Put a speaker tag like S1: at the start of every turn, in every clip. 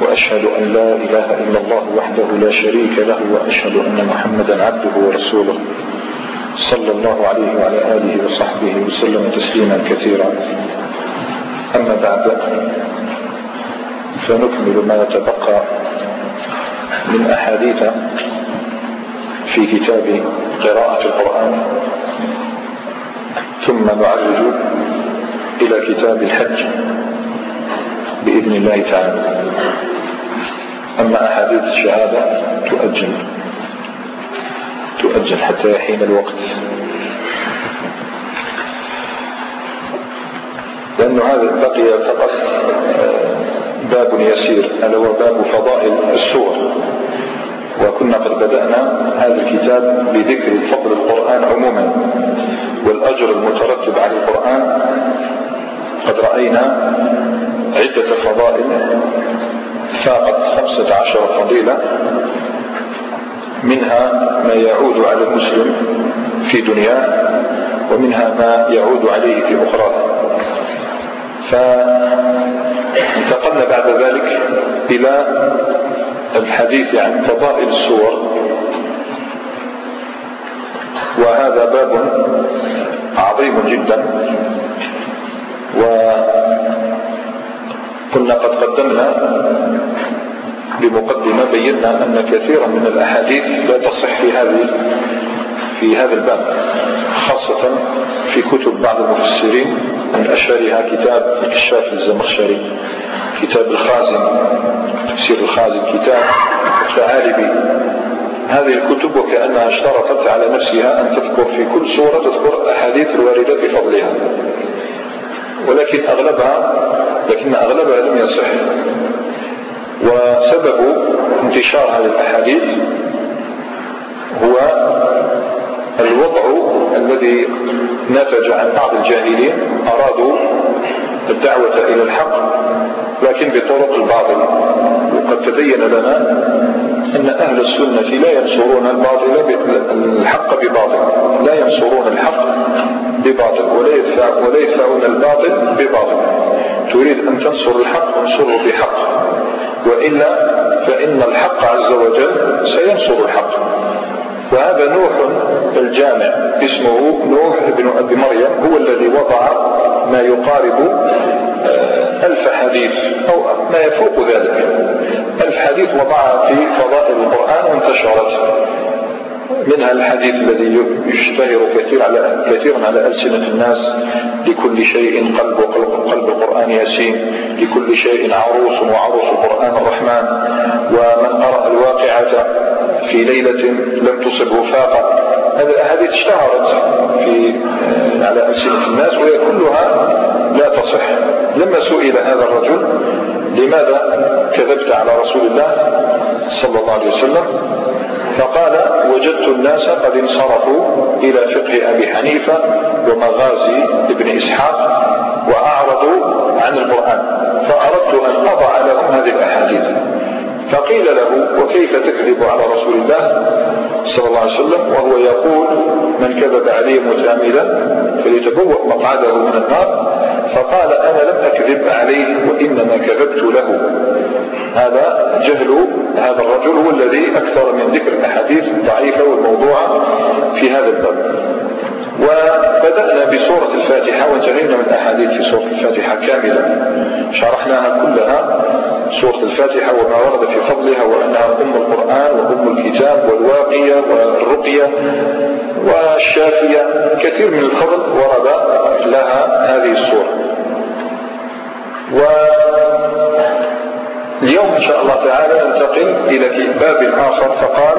S1: وأشهد أن لا إله إلا الله وحده لا شريك له وأشهد أن محمدا عبده ورسوله صلى الله عليه وعلى آله وصحبه وسلم تسليما كثيرا. أما بعد فنكمل ما يتبقى من أحاديث في كتاب قراءة القرآن ثم نعرج إلى كتاب الحج. بإذن الله تعالى. أما أحاديث الشهادة تؤجل. تؤجل حتى يحين الوقت. لأنه هذا بقي فقط باب يسير ألا هو باب فضائل السور. وكنا قد بدأنا هذا الكتاب بذكر فضل القرآن عموما والأجر المترتب على القرآن. قد رأينا عدة فضائل. فاقت خمسة عشر فضيلة منها ما يعود على المسلم في دنياه ومنها ما يعود عليه في أخراه. فانتقلنا بعد ذلك إلى الحديث عن فضائل السور وهذا باب عظيم جدا. وكنا قد قدمنا بمقدمة بينا أن كثيرا من الأحاديث لا تصح في هذه في هذا الباب خاصة في كتب بعض المفسرين من أشهرها كتاب الكشاف الزمخشري كتاب الخازن تفسير الخازن كتاب الثعالبي. هذه الكتب وكأنها اشترطت على نفسها أن تذكر في كل سورة تذكر أحاديث الواردة بفضلها. ولكن أغلبها لكن أغلبها لم يصح. وسبب انتشار هذه الأحاديث هو الوضع الذي نتج عن بعض الجاهلين أرادوا الدعوة إلى الحق لكن بطرق الباطل. وقد تبين لنا أن أهل السنة لا ينصرون الباطل الحق بباطل. لا ينصرون الحق بباطل ولا يدفع ولا يدفعون الباطل بباطل. تريد أن تنصر الحق انصره بحق. وإلا فإن الحق عز وجل سينصر الحق. وهذا نوح الجامع اسمه نوح بن أبي مريم هو الذي وضع ما يقارب ألف حديث أو ما يفوق ذلك. ألف حديث وضعها في فضائل القرآن وانتشرت. منها الحديث الذي يشتهر كثير على كثيرا على ألسنة الناس لكل شيء قلب قلب, قلب القرآن ياسين لكل شيء عروس وعروس القرآن الرحمن ومن قرأ الواقعة في ليلة لم تصبه فاقة هذه اشتهرت في على ألسنة الناس وهي كلها لا تصح. لما سئل هذا الرجل لماذا كذبت على رسول الله صلى الله عليه وسلم؟ فقال وجدت الناس قد انصرفوا إلى فقه أبي حنيفة ومغازي ابن إسحاق وأعرضوا عن القرآن فأردت أن أضع لهم هذه الأحاديث. فقيل له وكيف تكذب على رسول الله صلى الله عليه وسلم؟ وهو يقول من كذب عليه متعمدا فليتبوأ مقعده من النار. فقال أنا لم أكذب عليه وإنما كذبت له. هذا جهل هذا الرجل هو الذي أكثر من ذكر الأحاديث الضعيفة والموضوعة في هذا الباب. وبدأنا بسورة الفاتحة وانتهينا من الأحاديث في سورة الفاتحة كاملة. شرحناها كلها. سورة الفاتحة وما ورد في فضلها وأنها أم القرآن وأم الكتاب والواقية والرقية والشافية. كثير من الفضل ورد لها هذه السورة. واليوم إن شاء الله تعالى ننتقل إلى باب آخر فقال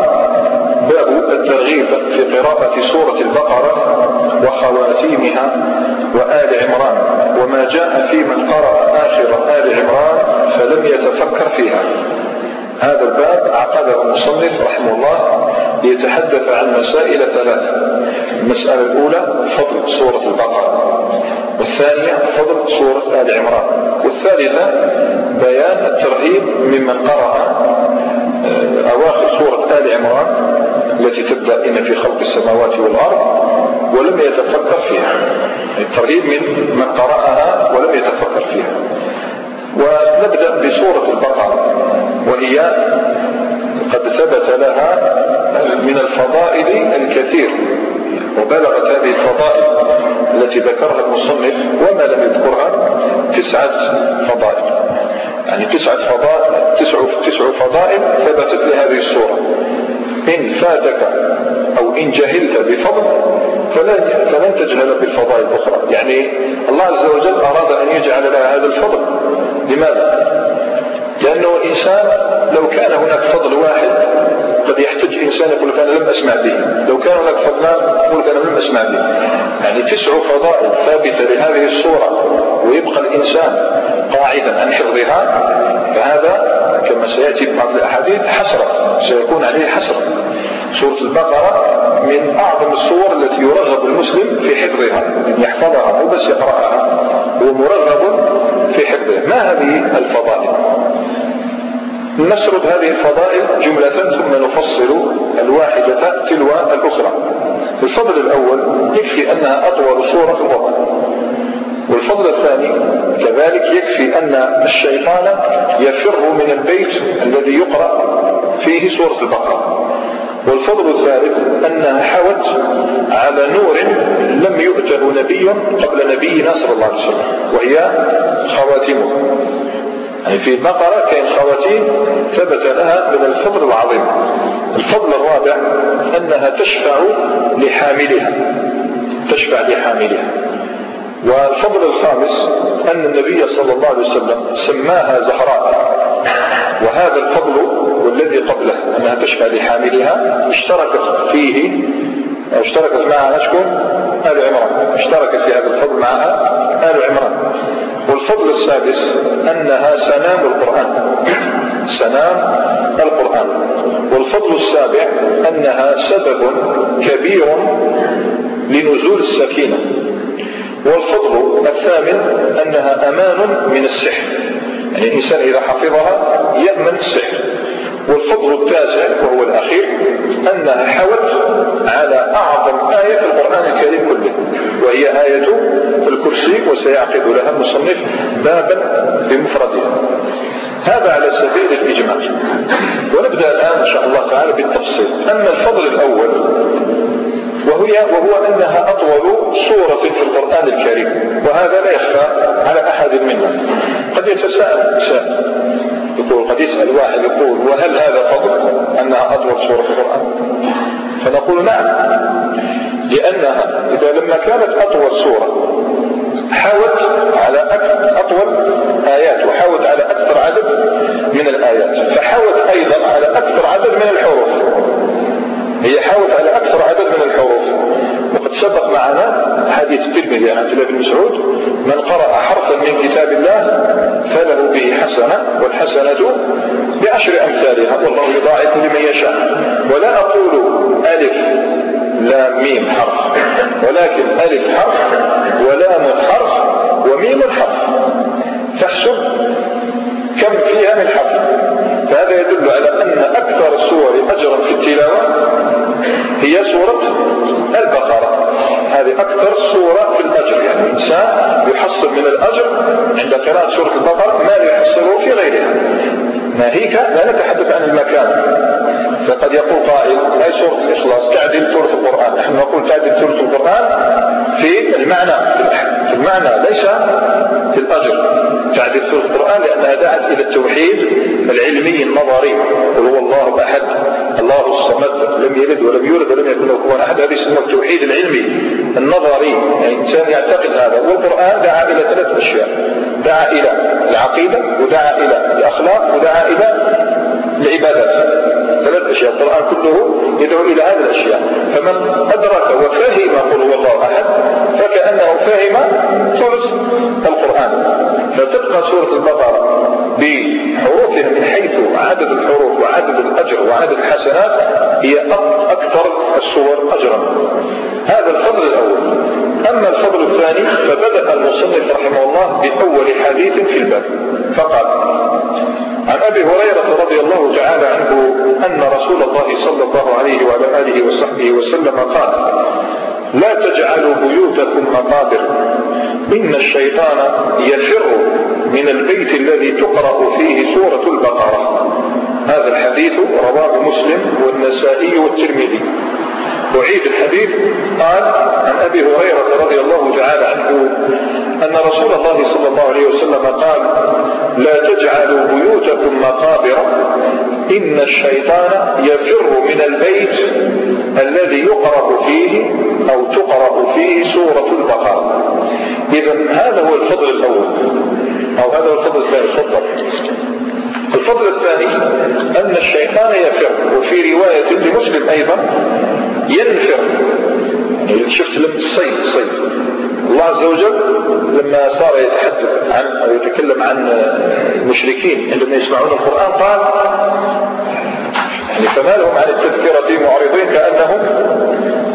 S1: باب الترغيب في قراءة سورة البقرة وخواتيمها وآل عمران وما جاء في من قرأ آخر آل عمران فلم يتفكر فيها. هذا الباب عقده المصنف رحمه الله ليتحدث عن مسائل ثلاثة. المسألة الأولى فضل سورة البقرة والثانية فضل سورة آل عمران والثالثة بيان الترهيب ممن قرأ آه، أواخر سورة آل عمران التي تبدأ إن في خلق السماوات والأرض ولم يتفكر فيها. الترهيب من من قرأها ولم يتفكر فيها. ونبدأ بسورة البقرة وهي قد ثبت لها من الفضائل الكثير وبلغت هذه الفضائل التي ذكرها المصنف وما لم يذكرها تسعة فضائل. يعني تسعة فضائل تسع, تسع فضائل ثبتت لهذه السورة. إن فاتك أو إن جهلت بفضل فلن, فلن تجهل بالفضائل الأخرى. يعني الله عز وجل أراد أن يجعل لها هذا الفضل. لماذا؟ لأنه الإنسان لو كان هناك فضل واحد قد يحتج إنسان يقول لك أنا لم أسمع به. لو كان هناك فضلان يقول لك أنا لم أسمع به. يعني تسع فضائل ثابتة لهذه الصورة ويبقى الإنسان قاعدا عن حفظها فهذا كما سيأتي في بعض الأحاديث حسرة سيكون عليه حسرة. سورة البقرة من أعظم الصور التي يرغب المسلم في حفظها أن يحفظها مو بس يقرأها هو مرغب في حفظها. ما هذه الفضائل؟ نسرد هذه الفضائل جملة ثم نفصل الواحدة تلو الأخرى. الفضل الأول يكفي أنها أطول صورة في القرآن والفضل الثاني كذلك يكفي أن الشيطان يفر من البيت الذي يقرأ فيه سورة البقرة. والفضل الثالث أنها حوت على نور لم يؤته نبي قبل نبينا صلى الله عليه وسلم وهي خواتمه يعني في البقرة كاين خواتيم ثبت لها من الفضل العظيم. الفضل الرابع أنها تشفع لحاملها. تشفع لحاملها. والفضل الخامس أن النبي صلى الله عليه وسلم سماها زهراء. وهذا الفضل والذي قبله أنها تشفع لحاملها اشتركت فيه اشتركت معها شكون آل عمران. اشتركت في هذا الفضل معها آل عمران. والفضل السادس أنها سنام القرآن. سنام القرآن. والفضل السابع أنها سبب كبير لنزول السكينة. والفضل الثامن أنها أمان من السحر. يعني الإنسان إذا حفظها يأمن السحر. والفضل التاسع وهو الأخير أنها حوت على أعظم آية في القرآن الكريم كله وهي آية الكرسي وسيعقد لها المصنف بابا بمفردها هذا على سبيل الإجمال ونبدأ الآن إن شاء الله تعالى بالتفصيل. أما الفضل الأول وهي وهو أنها أطول سورة في القرآن الكريم وهذا لا يخفى على أحد منا. قد يتساءل سائل يقول قد يسأل واحد يقول وهل هذا فضل أنها أطول سورة في القرآن؟ فنقول نعم لأنها إذا لما كانت أطول سورة حاولت على أطول آيات وحاولت على أكثر عدد من الآيات فحاولت أيضا على أكثر عدد من الحروف. هي حاولت على أكثر عدد من الحروف. وقد سبق معنا حديث الترمذي عن عبد بن مسعود من قرأ حرفا من كتاب الله فله به حسنة والحسنة بعشر أمثالها والله يضاعف لمن يشاء. ولا أقول ألف لا ميم حرف ولكن ألف حرف ولام حرف وميم حرف. فاحسب كم فيها من حرف. فهذا يدل على أن أكثر السور أجرا في التلاوة هي سورة البقرة. هذه أكثر سورة في الأجر. يعني الإنسان يحصل من الأجر عند قراءة سورة البقرة ما لا يحصله في غيرها. ناهيك لا نتحدث عن المكان. فقد يقول قائل أي سورة الإخلاص تعدل سورة القرآن. نحن نقول تعدل سورة القرآن في المعنى في المعنى ليس في الأجر. تعدل سورة القرآن لأنها دعت إلى التوحيد العلمي النظري هو الله أحد الله الصمد لم يلد ولم يولد ولم يكن له أحد هذا يسمى التوحيد العلمي النظري. يعني الإنسان يعتقد هذا والقرآن دعا إلى ثلاث أشياء دعا إلى العقيدة ودعا إلى الأخلاق ودعا إلى العبادات ثلاث أشياء القرآن كله يدعو إلى هذه الأشياء. فمن أدرك وفهم قل هو الله أحد فكأنه فهم ثلث القرآن. فتبقى سورة البقرة بحروفها من حيث عدد الحروف وعدد الأجر وعدد الحسنات هي أكثر السور أجرا. هذا الفضل الأول. أما الفضل الثاني فبدأ المصنف رحمه الله بأول حديث في الباب. فقال عن أبي هريرة رضي الله تعالى عنه أن رسول الله صلى الله عليه وعلى آله وصحبه وسلم قال لا تجعلوا بيوتكم مقابر. إن الشيطان يفر من البيت الذي تقرأ فيه سورة البقرة. هذا الحديث رواه مسلم والنسائي والترمذي. أعيد الحديث قال عن أبي هريرة رضي الله تعالى عنه أن رسول الله صلى الله عليه وسلم قال لا تجعلوا بيوتكم مقابر إن الشيطان يفر من البيت الذي يقرأ فيه أو تقرأ فيه سورة البقرة. إذا هذا هو الفضل الأول. أو هذا هو الفضل الثاني. تفضل. الفضل الثاني أن الشيطان يفر. وفي رواية لمسلم أيضا ينفر. يعني شفت لما الصيد الصيد. الله عز وجل لما صار يتحدث عن أو يتكلم عن المشركين عندما يسمعون القرآن قال يعني فما لهم عن التذكرة معرضين كأنهم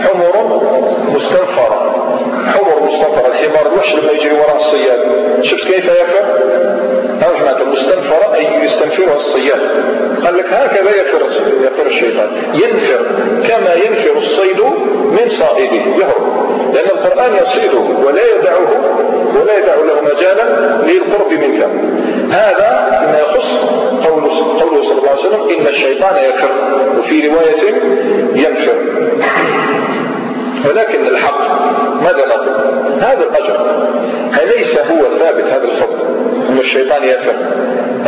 S1: حمر مستنفرة. حمر مستنفرة الحمار الوحش لما يجري وراء الصياد. شفت كيف يفر؟ معنى المستنفرة أي يستنفرها الصياد. قال لك هكذا يفر يفر الشيطان. ينفر كما ينفر الصيد من صائده يهرب. لأن القرآن يصيده ولا يدعه ولا يدع له مجالا للقرب منك. هذا ما يخص قوله صلى الله عليه وسلم إن الشيطان يفر وفي رواية ينفر. ولكن الحق ماذا نقول؟ هذا الأجر. أليس هو ثابت هذا الفضل أن الشيطان يفر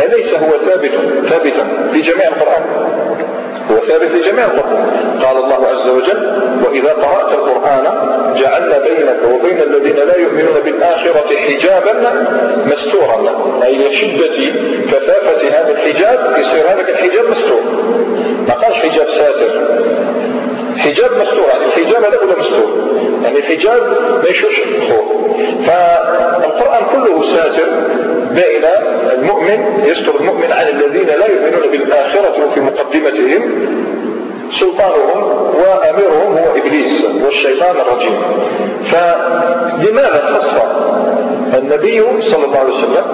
S1: أليس هو ثابت ثابتا في جميع القرآن؟ هو ثابت في جميع القرآن. قال الله عز وجل وإذا قرأت القرآن جعلنا بينك وبين الذين لا يؤمنون بالآخرة حجابا مستورا. أي لشدة كثافة هذا الحجاب يصير هذا الحجاب مستور. ما قالش حجاب ساتر. حجاب مستور يعني الحجاب كله مستور يعني الحجاب ما يشوفش الدخول فالقرآن كله ساتر بين المؤمن يستر المؤمن عن الذين لا يؤمنون بالآخرة وفي مقدمتهم سلطانهم وأميرهم هو إبليس والشيطان الرجيم. فلماذا خص النبي صلى الله عليه وسلم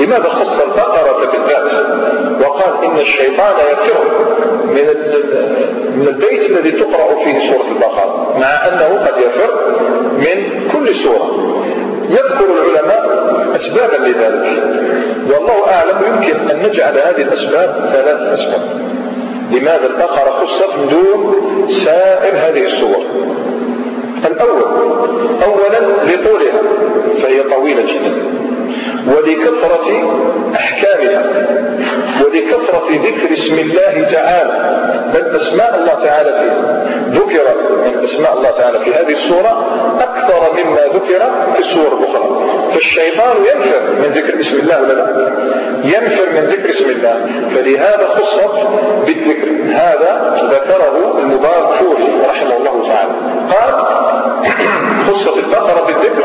S1: لماذا خص البقرة بالذات؟ وقال إن الشيطان يفر من من البيت الذي تقرأ فيه سورة البقرة مع أنه قد يفر من كل سورة. يذكر العلماء أسبابا لذلك. والله أعلم يمكن أن نجعل هذه الأسباب ثلاث أسباب. لماذا البقرة خصت من دون سائر هذه السور؟ الأول أولا لطولها فهي طويلة جدا. ولكثرة أحكامها ولكثرة ذكر اسم الله تعالى. بل أسماء الله تعالى فيها. ذكر من أسماء الله تعالى في هذه السورة أكثر مما ذكر في السور الأخرى. فالشيطان ينفر من ذكر اسم الله ولا لا؟ ينفر من ذكر اسم الله. فلهذا خصت بالذكر. هذا ذكره المبارك فوري رحمه الله تعالى. قال خصت البقرة بالذكر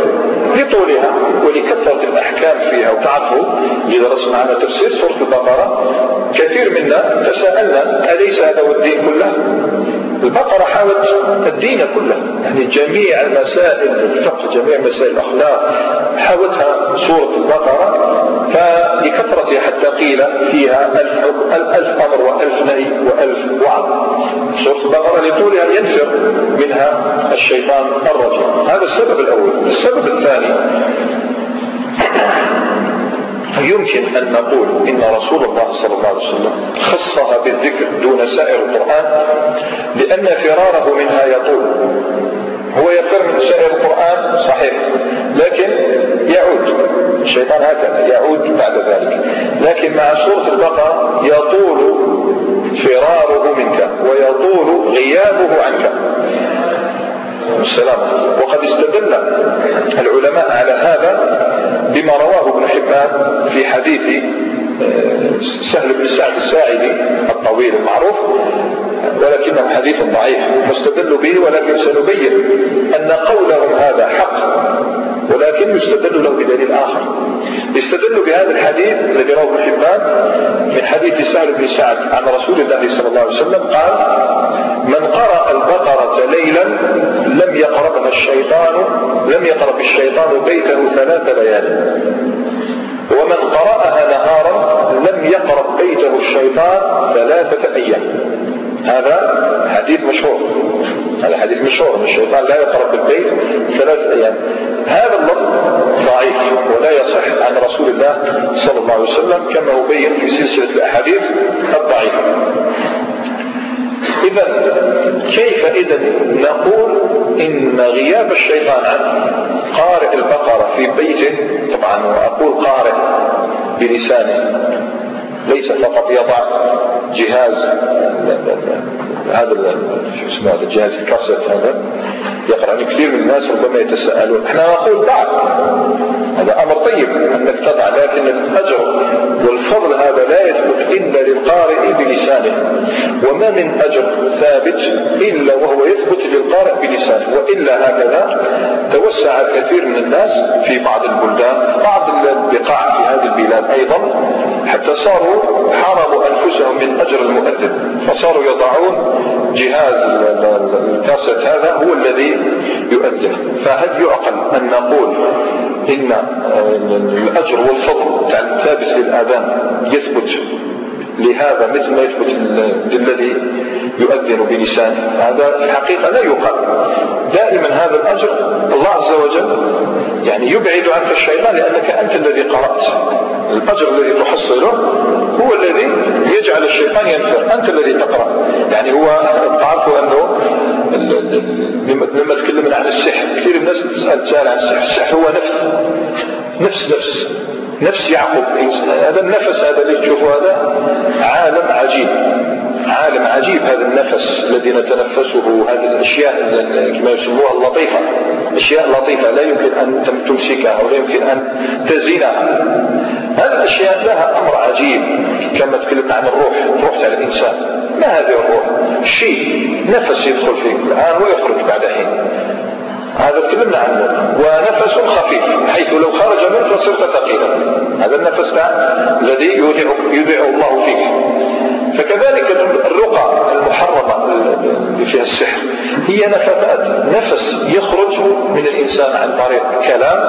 S1: لطولها ولكثرة الأحكام. فيها وتعرفوا درسنا معنا تفسير سورة البقرة كثير منا تساءلنا أليس هذا هو الدين كله؟ البقرة حاولت الدين كله يعني جميع المسائل الفقه جميع مسائل الأخلاق حاولتها سورة البقرة فلكثرتها حتى قيل فيها ألف, ألف أمر وألف نهي وألف وعد سورة البقرة لطولها ينفر منها الشيطان الرجيم. هذا السبب الأول. السبب الثاني يمكن أن نقول إن رسول الله صلى الله عليه وسلم خصها بالذكر دون سائر القرآن لأن فراره منها يطول هو يفر من سائر القرآن صحيح لكن يعود الشيطان هكذا يعود بعد ذلك لكن مع سورة البقرة يطول فراره منك ويطول غيابه عنك. السلام وقد استدل العلماء على هذا بما رواه ابن حبان في حديث آه، سهل بن سعد الساعدي الطويل المعروف ولكنه حديث ضعيف فاستدلوا به ولكن سنبين أن قولهم هذا حق. ولكن يستدل له بدليل آخر. يستدل بهذا الحديث الذي رواه ابن حبان من حديث سهل بن سعد عن رسول الله صلى الله عليه وسلم قال من قرأ ليلا لم يقربها الشيطان لم يقرب الشيطان بيته ثلاث ليال. ومن قرأها نهارا لم يقرب بيته الشيطان ثلاثة أيام. هذا حديث مشهور. هذا حديث مشهور. ان الشيطان لا يقرب بالبيت ثلاثة أيام. هذا اللفظ ضعيف ولا يصح عن رسول الله صلى الله عليه وسلم كما هو بين في سلسلة الأحاديث الضعيفة. اذا كيف اذا نقول إن غياب الشيطان عن قارئ البقرة في بيته طبعا أقول قارئ بلسانه ليس فقط يضع جهاز هذا شو اسمه هذا الجهاز الكاسيت هذا يقرأ يعني كثير من الناس ربما يتساءلون. إحنا نقول بعد هذا أمر طيب أنك تضع لكن الأجر والفضل هذا لا يثبت إلا للقارئ بلسانه. وما من أجر ثابت إلا وهو يثبت للقارئ بلسانه. وإلا هكذا توسع الكثير من الناس في بعض البلدان بعض البقاع في هذه البلاد أيضا حتى صاروا حرموا أنفسهم من أجر المؤذن فصاروا يضعون جهاز الكاسيت هذا هو الذي يؤذن فهل يعقل أن نقول إن الأجر والفضل ثابت للآذان يثبت لهذا مثل ما يثبت للذي يؤذن بلسانه؟ هذا في الحقيقة لا يقال. دائما هذا الأجر الله عز وجل يعني يبعد عنك الشيطان لأنك أنت الذي قرأت. الأجر الذي تحصله هو الذي يجعل الشيطان ينفر. أنت الذي تقرأ. يعني هو تعرفوا أنه لما تكلمنا عن السحر. كثير الناس تسأل تسأل عن السحر. السحر هو نفس. نفس نفس. نفس يعقوب هذا النفس هذا اللي تشوفه هذا عالم عجيب. عالم عجيب هذا النفس الذي نتنفسه هذه الأشياء كما يسموها اللطيفة. أشياء لطيفة. لا يمكن أن تمسكها ولا يمكن أن تزينها هذه الأشياء لها أمر عجيب. كما تكلمنا عن الروح الروح تاع الإنسان. ما هذه الروح؟ شيء. نفس يدخل فيك الآن ويخرج بعد حين. هذا تكلمنا عنه ونفس خفيف حيث لو خرج منك لصرت ثقيلا. هذا النفس الذي يودع الله فيك. فكذلك الرقى المحرمة اللي فيها السحر هي نفثات. نفس يخرج من الإنسان عن طريق كلام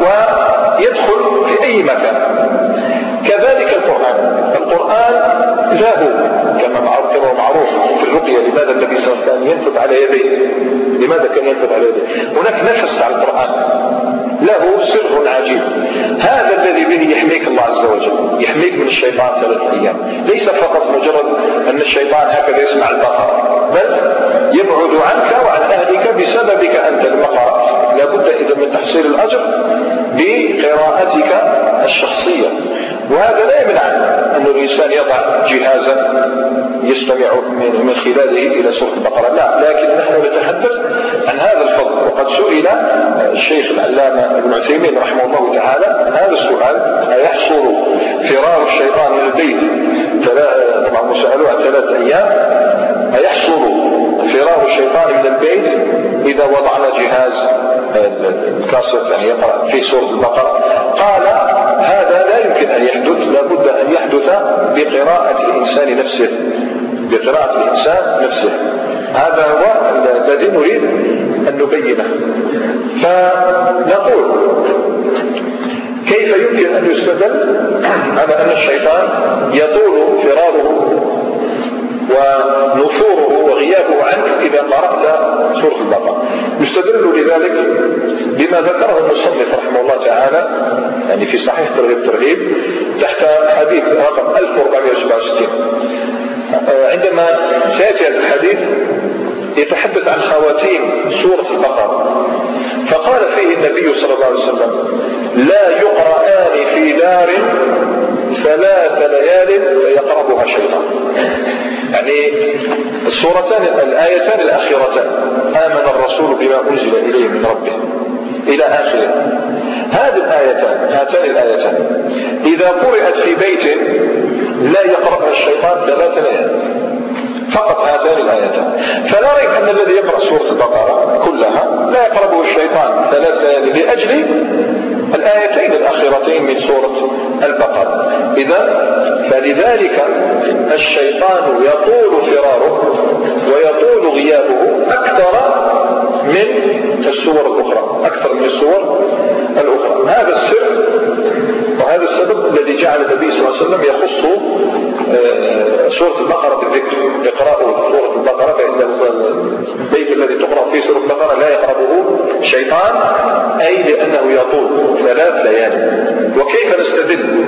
S1: ويدخل في أي مكان. كذلك القرآن. القرآن له كما معروف معروف في الرقية لماذا النبي صلى الله عليه وسلم ينفذ على يديه؟ لماذا كان ينفذ على يديه؟ هناك نفس على القرآن. له سر عجيب. هذا الذي به يحميك الله عز وجل. يحميك من الشيطان ثلاثة أيام. ليس فقط مجرد أن الشيطان هكذا يسمع البقرة بل يبعد عنك وعن أهلك بسببك أنت المقرأ لابد إذا من تحصيل الأجر بقراءتك الشخصية. وهذا لا يمنع أن الإنسان يضع جهازا يستمع من خلاله إلى سورة البقرة. لا لكن نحن نتحدث عن هذا الفضل. وقد سئل الشيخ العلامة ابن عثيمين رحمه الله تعالى هذا السؤال أيحصل فرار الشيطان من البيت؟ طبعا سألوه عن ثلاثة أيام. أيحصل فرار الشيطان من البيت إذا وضعنا جهاز الكاسيت يعني يقرأ في سورة البقرة؟ قال هذا لا يمكن أن يحدث لابد أن يحدث بقراءة الإنسان نفسه بقراءة الإنسان نفسه. هذا هو الذي نريد أن نبينه. فنقول كيف يمكن أن يستدل؟ على أن الشيطان يطول فراره ونفوره وغيابه عنك إذا قرأت سورة البقرة. يستدل لذلك بما ذكره المصنف رحمه الله تعالى يعني في صحيح ترغيب ترغيب تحت حديث رقم 1467 عندما سيأتي هذا الحديث يتحدث عن خواتيم سورة البقرة. فقال فيه النبي صلى الله عليه وسلم لا يقرآن في دار ثلاث ليال فيقربها شيطان يعني السورتان الآيتان الأخيرتان. آمن الرسول بما أنزل إليه من ربه إلى آخره. هذه الآيتان هاتان الآيتان. إذا قرأت في بيت لا يقرأها الشيطان ثلاث ليال فقط هاتان الآيتان. فلا ريب أن الذي يقرأ سورة البقرة كلها لا يقربه الشيطان ثلاث ليال لأجل الآيتين الأخيرتين من سورة البقرة. إذا فلذلك الشيطان يطول فراره ويطول غيابه أكثر من السور الأخرى أكثر من السور الأخرى. هذا السر وهذا السبب الذي جعل النبي صلى الله عليه وسلم يخص آه، سورة البقرة بالذكر. اقرأوا سورة البقرة فإن البيت الذي تقرأ فيه سورة البقرة لا يقربه شيطان أي لأنه يطول ثلاث ليالي. وكيف نستدل؟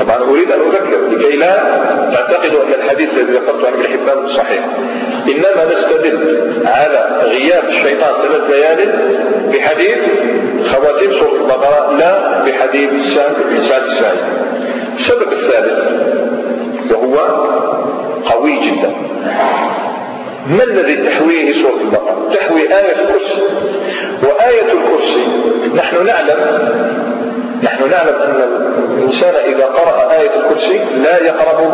S1: طبعا أريد أن أذكر لكي لا تعتقدوا أن الحديث الذي ذكرته عن ابن صحيح. إنما نستدل على غياب الشيطان ثلاث ليال بحديث خواتيم سورة البقرة لا بحديث سعد بن سعد السعيد السبب الثالث وهو قوي جدا. ما الذي تحويه سورة البقرة؟ تحوي آية الكرسي. وآية الكرسي نحن نعلم نحن نعلم أن الإنسان إذا قرأ آية الكرسي لا يقربه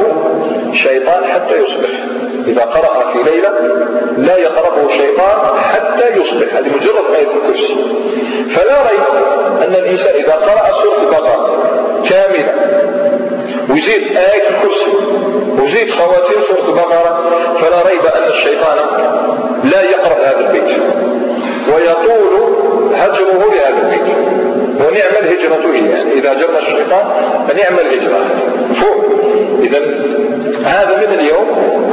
S1: شيطان حتى يصبح. إذا قرأ في ليلة لا يقربه شيطان حتى يصبح. هذه مجرد آية الكرسي. فلا ريب أن الإنسان إذا قرأ سورة البقرة كاملة ويزيد آية الكرسي ويزيد خواتيم سورة البقرة فلا ريب أن الشيطان لا يقرأ هذا البيت ويطول هجره لهذا البيت. ونعم الهجرة يعني إذا جر الشيطان فنعم الهجرة. فوق. إذا هذا من اليوم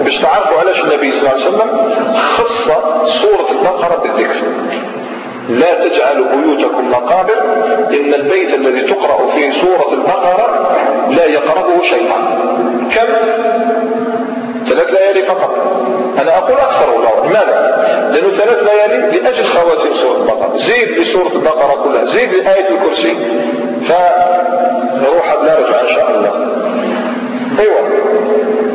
S1: باش تعرفوا علاش النبي صلى الله عليه وسلم خص سورة البقرة بالذكر. لا تجعلوا بيوتكم مقابر. إن البيت الذي تقرأ فيه سورة البقرة لا يقربه شيطان كم؟ ثلاث ليالي فقط. أنا أقول أكثر والله لماذا؟ لأنه ثلاث ليالي لأجل خواتيم سورة البقرة. زيد لسورة البقرة كلها. زيد لآية الكرسي. فنروح بلا رجع إن شاء الله. أيوة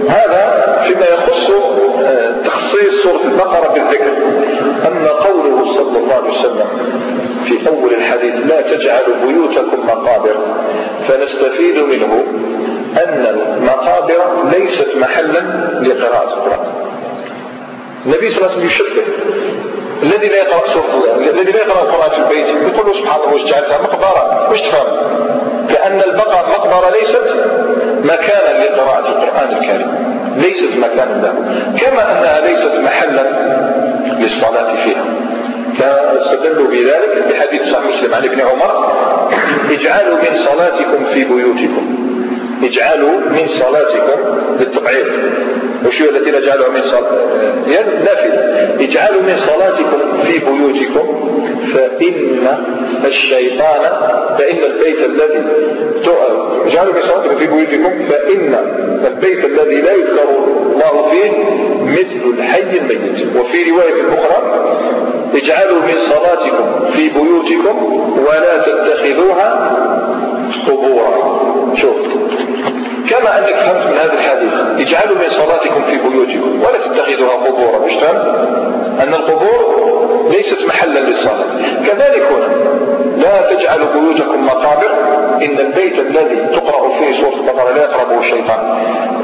S1: هذا فيما يخص آه، تخصيص سورة البقرة بالذكر. أما قوله صلى الله عليه وسلم في أول الحديث لا تجعلوا بيوتكم مقابر فنستفيد منه أن المقابر ليست محلا لقراءة القرآن. النبي صلى الله عليه وسلم يشبه الذي لا يقرأ سورة الذي لا يقرأ القرآن في البيت يقول له سبحان الله واش جعلتها مقبرة. واش تفهم؟ كأن البقرة مقبرة ليست مكانا لقراءة القرآن الكريم ليست مكانا له كما أنها ليست محلا للصلاة فيها. فاستدلوا بذلك بحديث صحيح مسلم عن ابن عمر اجعلوا من صلاتكم في بيوتكم. اجعلوا من صلاتكم بالتبعير وشو التي نجعلها من صلاة نافل اجعلوا من صلاتكم في بيوتكم فإن الشيطان فإن البيت الذي اجعلوا من صلاتكم في بيوتكم فإن البيت الذي لا يذكر الله فيه مثل الحي الميت. وفي رواية أخرى اجعلوا من صلاتكم في بيوتكم ولا تتخذوها قبورا. شوف كما أنك فهمت من هذا الحديث اجعلوا من صلاتكم في بيوتكم ولا تتخذوها قبورا مش فهم أن القبور ليست محلا للصلاة. كذلك هنا لا تجعلوا بيوتكم مقابر إن البيت الذي تقرأ فيه سورة البقرة لا يقربه الشيطان.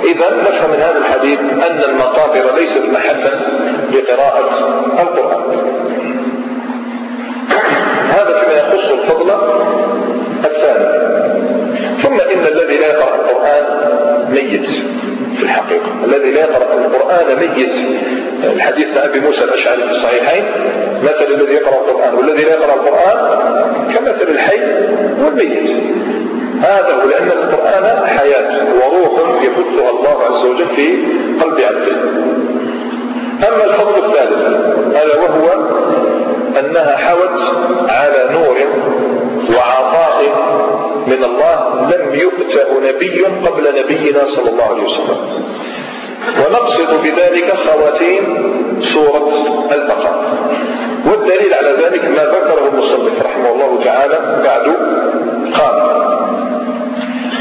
S1: إذا نفهم من هذا الحديث أن المقابر ليست محلا لقراءة القرآن. هذا فيما يخص الفضل الثاني. ثم إن الذي لا يقرأ القرآن ميت في الحقيقة. الذي لا يقرأ القرآن ميت. الحديث عن أبي موسى الأشعري في الصحيحين مثل الذي يقرأ القرآن والذي لا يقرأ القرآن كمثل الحي والميت. هذا هو لأن القرآن حياة وروح يبثها الله عز وجل في قلب عبده. أما الفضل الثالث ألا وهو أنها حوت على نور وعطاء من الله لم يؤت نبي قبل نبينا صلى الله عليه وسلم. ونقصد بذلك خواتيم سورة البقرة. والدليل على ذلك ما ذكره المصنف رحمه الله تعالى بعد قال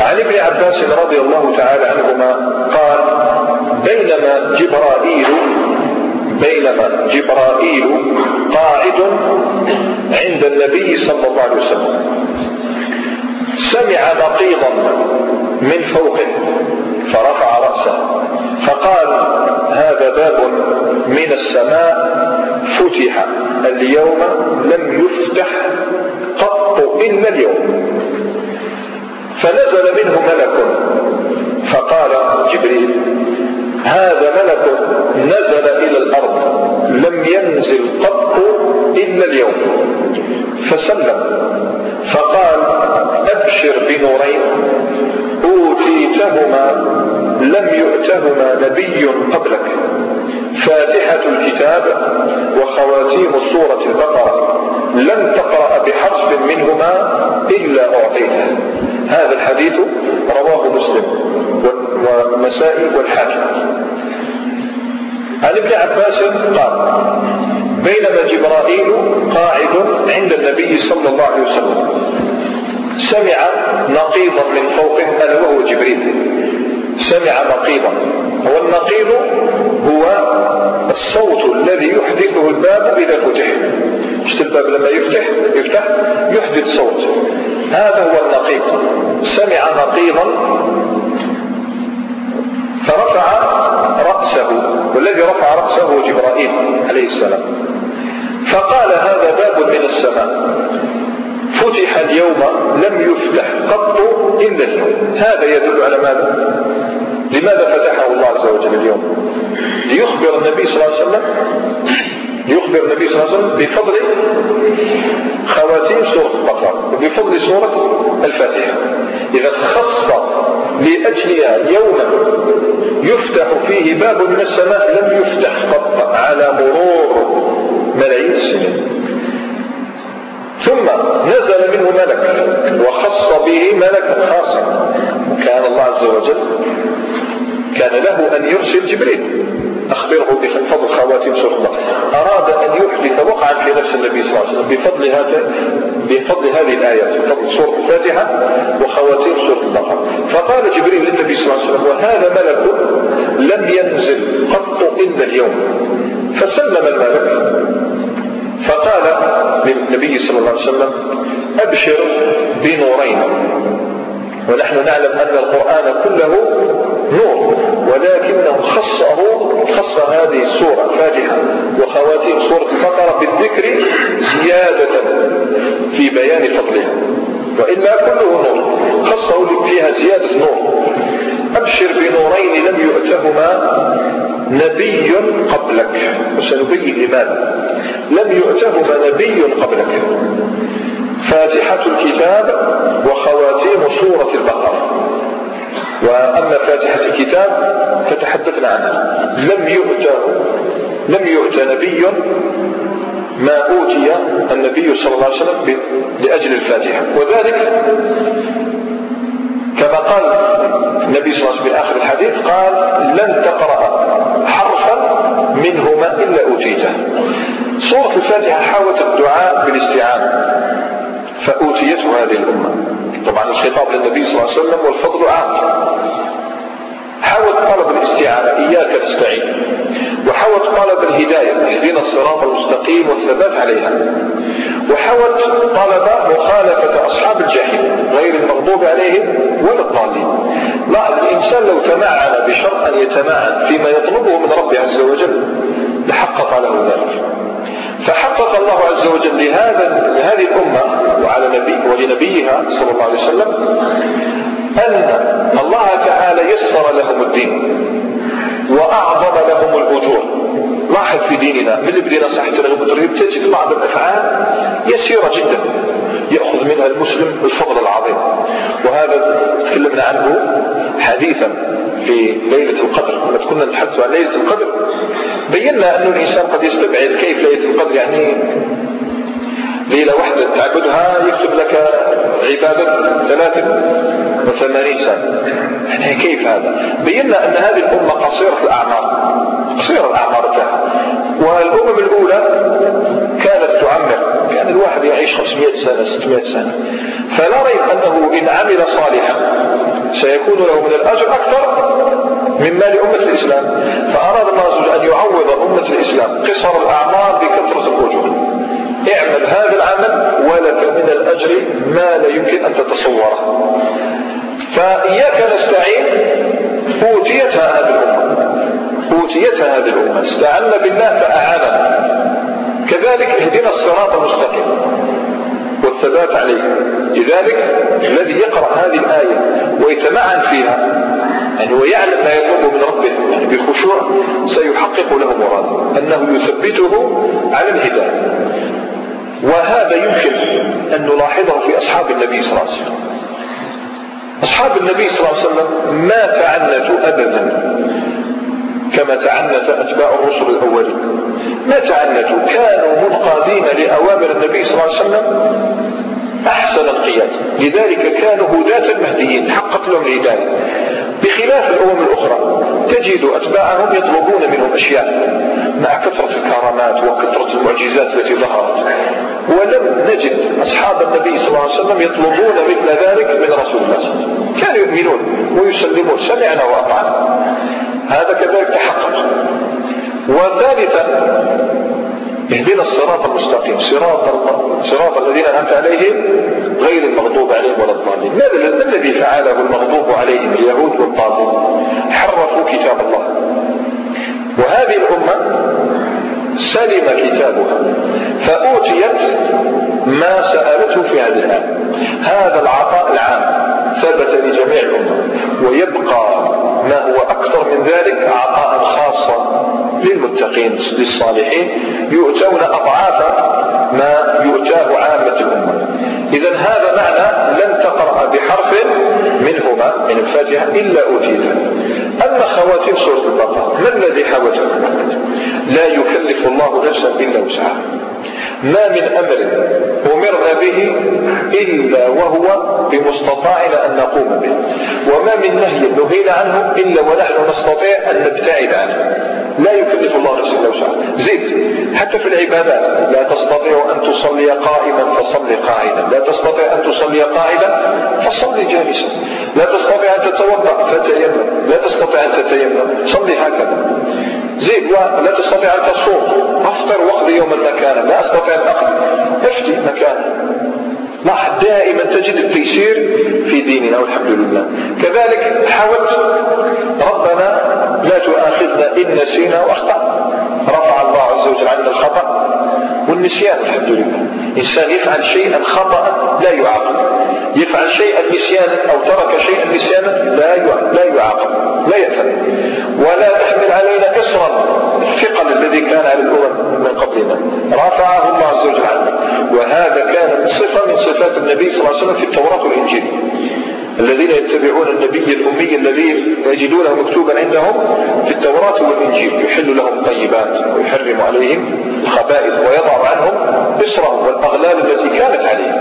S1: عن ابن عباس رضي الله تعالى عنهما قال بينما جبرائيل بينما جبرائيل قاعد عند النبي صلى الله عليه وسلم. سمع نقيضا من فوقه فرفع رأسه فقال هذا باب من السماء فتح اليوم لم يفتح قط إلا اليوم. فنزل منه ملك فقال جبريل هذا ملك نزل إلى الأرض لم ينزل قط إلا اليوم. فسلم. فقال أبشر بنورين أوتيتهما لم يؤتهما نبي قبلك. فاتحة الكتاب وخواتيم سورة البقرة لم تقرأ بحرف منهما إلا أعطيته. هذا الحديث رواه مسلم والنسائي والحاكم. عن ابن عباس قال بينما جبرائيل قاعد عند النبي صلى الله عليه وسلم. سمع نقيضا من فوقه ألا وهو جبريل. سمع نقيضا. والنقيض هو الصوت الذي يحدثه الباب إذا فتح شفت الباب لما يفتح؟ يفتح يحدث صوت. هذا هو النقيض. سمع نقيضا فرفع رأسه. والذي رفع رأسه هو جبرائيل عليه السلام. فقال هذا باب من السماء. فتح اليوم لم يفتح قط إلا اليوم. هذا يدل على ماذا؟ لماذا فتحه الله عز وجل اليوم؟ ليخبر النبي صلى الله عليه وسلم ليخبر النبي صلى الله عليه وسلم بفضل خواتيم سورة البقرة وبفضل سورة الفاتحة. إذا خص لأجلها يوما يفتح فيه باب من السماء لم يفتح قط على مرور ملايين السنين. ثم نزل منه ملك وخص به ملكا خاصا. كان الله عز وجل كان له أن يرسل جبريل. أخبره بفضل خواتيم سورة الله أراد أن يحدث وقعا في نفس النبي صلى الله عليه وسلم بفضل هذا بفضل هذه الآيات بفضل سورة الفاتحة وخواتيم سورة البقرة. فقال جبريل للنبي صلى الله عليه وسلم وهذا ملك لم ينزل قط إلا اليوم. فسلم الملك فقال للنبي صلى الله عليه وسلم أبشر بنورين. ونحن نعلم أن القرآن كله نور ولكنه خصه خص هذه السورة الفاتحة وخواتيم سورة البقرة بالذكر زيادة في بيان فضلها وإلا كله نور خصه فيها زيادة نور. أبشر بنورين لم يؤتهما نبي قبلك وسنبين لماذا لم يؤتهما نبي قبلك. فاتحة الكتاب وخواتيم سورة البقرة. وأما فاتحة الكتاب فتحدثنا عنها. لم يؤت لم يؤت نبي ما أوتي النبي صلى الله عليه وسلم لأجل الفاتحة. وذلك كما قال النبي صلى الله عليه وسلم في آخر الحديث قال لن تقرأ حرفا منهما إلا أوتيته. سورة الفاتحة حاولت الدعاء بالاستعانة فأوتيته هذه الأمة. طبعا الخطاب للنبي صلى الله عليه وسلم والفضل عام. حاول طلب الاستعانة إياك نستعين. وحاول طلب الهداية اهدنا الصراط المستقيم والثبات عليها. وحاول طلب مخالفة أصحاب الجحيم غير المغضوب عليهم ولا الضالين. لا الإنسان لو تمعن بشرط أن يتمعن فيما يطلبه من ربه عز وجل لحقق له ذلك. فحقق الله عز وجل لهذا لهذه الأمة وعلى نبي ولنبيها صلى الله عليه وسلم أن الله تعالى يسر لهم الدين وأعظم لهم الأجور. لاحظ في ديننا من بدينا صحة والترهيب تجد بعض الأفعال يسيرة جدا. يأخذ منها المسلم الفضل العظيم. وهذا تكلمنا عنه حديثا في ليلة القدر. لما كنا نتحدث عن ليلة القدر بينا أن الإنسان قد يستبعد كيف ليلة القدر. يعني ليلة واحدة تعبدها يكتب لك عبادة ثلاثة. وثمانين سنة يعني كيف هذا؟ بينا أن هذه الأمة قصيرة الأعمار. قصيرة الأعمار بتاعها. والأمم الأولى كانت تعمر. كان الواحد يعيش 500 سنة 600 سنة. فلا ريب أنه إن عمل صالحا سيكون له من الأجر أكثر مما لأمة الإسلام. فأراد الله أن يعوض أمة الإسلام. قصر الأعمار بكثرة الأجور اعمل هذا العمل ولك من الأجر ما لا يمكن أن تتصوره. فإياك نستعين. أوتيتها هذه الأمة. أوتيتها هذه الأمة. استعنا بالله فأعاننا كذلك اهدنا الصراط المستقيم. والثبات عليه. لذلك الذي يقرأ هذه الآية ويتمعن فيها يعني ويعلم ما يطلبه من ربه يعني بخشوع سيحقق له مراده أنه يثبته على الهداية. وهذا يمكن أن نلاحظه في أصحاب النبي صلى الله عليه وسلم. أصحاب النبي صلى الله عليه وسلم ما تعنتوا أبدا كما تعنت أتباع الرسل الأولين. ما تعنتوا كانوا منقادين لأوامر النبي صلى الله عليه وسلم أحسن القيادة. لذلك كانوا هداة مهديين حقق لهم الهداية. بخلاف الأمم الأخرى تجد أتباعهم يطلبون منهم أشياء مع كثرة الكرامات وكثرة المعجزات التي ظهرت. ولم نجد أصحاب النبي صلى الله عليه وسلم يطلبون مثل ذلك من رسول الله صلى الله عليه وسلم. كانوا يؤمنون ويسلمون. سمعنا وأطعنا. هذا كذلك تحقق. وثالثا اهدنا الصراط المستقيم. صراط صراط الذين أنعمت عليهم غير المغضوب عليهم ولا الضالين. ماذا الذي فعله المغضوب عليهم؟ اليهود والضالين حرفوا كتاب الله. وهذه الأمة سلم كتابها. فأوتيت ما سألته في هذه الآية هذا العطاء العام ثبت لجميع الأمة. ويبقى ما هو أكثر من ذلك عطاء خاصا. للمتقين للصالحين يؤتون أضعاف ما يؤتاه عامة الأمة. إذا هذا معنى لن تقرأ بحرف منهما من الفاتحة إلا أوتيته أما خواتيم سورة البقرة ما الذي حوته لا يكلف الله نفسا إلا وسعها. ما من أمر أمرنا به إلا وهو بمستطاعنا أن نقوم به. وما من نهي نهينا عنه إلا ونحن نستطيع أن نبتعد عنه. لا يكلف الله نفسا الا وسعها زيد حتى في العبادات. لا تستطيع أن تصلي قائما فصل قاعدا. لا تستطيع أن تصلي قاعدا فصل جالسا. لا تستطيع أن تتوضأ فتيمم. لا تستطيع أن تتيمم. صلي هكذا. زيد لا تستطيع أن تصوم. أفطر واقضي يوما مكانا لا أستطيع أن أقضي. افتي مكانا لاحظ دائما تجد التيسير في ديننا والحمد لله. كذلك حاولت ربنا لا تؤاخذنا إن نسينا وأخطأ رفع الله عز وجل عنا الخطأ والنسيان الحمد لله. إنسان يفعل شيئا خطأ لا يعاقب. يفعل شيئا نسيانا أو ترك شيئا نسيانا لا لا يعاقب لا يفعل. ولا تحمل علينا إصرا الثقل الذي كان على الأمم من قبلنا. رفعه الله عز وجل عنا وهذا كان صفة من صفات النبي صلى الله عليه وسلم في التوراة والإنجيل. الذين يتبعون النبي الأمي الذي يجدونه مكتوبا عندهم في التوراة والإنجيل يحل لهم الطيبات ويحرم عليهم الخبائث ويضع عنهم إسرهم والأغلال التي كانت عليهم.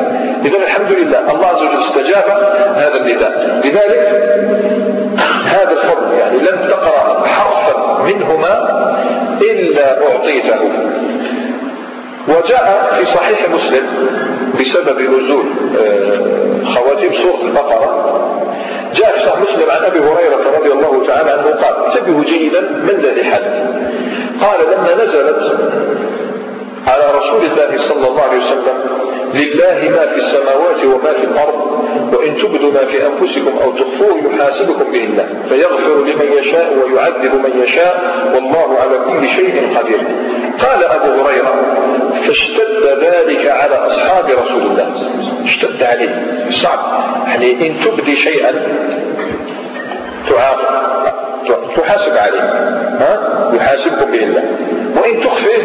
S1: إذا الحمد لله الله عز وجل استجاب هذا النداء. لذلك هذا الفضل يعني لن تقرأ حرفا منهما إلا أعطيته. وجاء في صحيح مسلم بسبب نزول آه، خواتيم سورة البقرة. جاء في صحيح مسلم عن أبي هريرة رضي الله تعالى عنه قال انتبهوا جيدا من الذي حدث قال لما نزلت على رسول الله صلى الله عليه وسلم لله ما في السماوات وما في الأرض وإن تبدوا ما في أنفسكم أو تخفوه يحاسبكم به الله فيغفر لمن يشاء ويعذب من يشاء والله على كل شيء قدير. قال أبو هريرة فاشتد ذلك على أصحاب رسول الله. اشتد عليه. صعب. يعني إن تبدي شيئا تعاقب. تحاسب عليه. ها؟ يحاسبكم به الله وإن تخفيه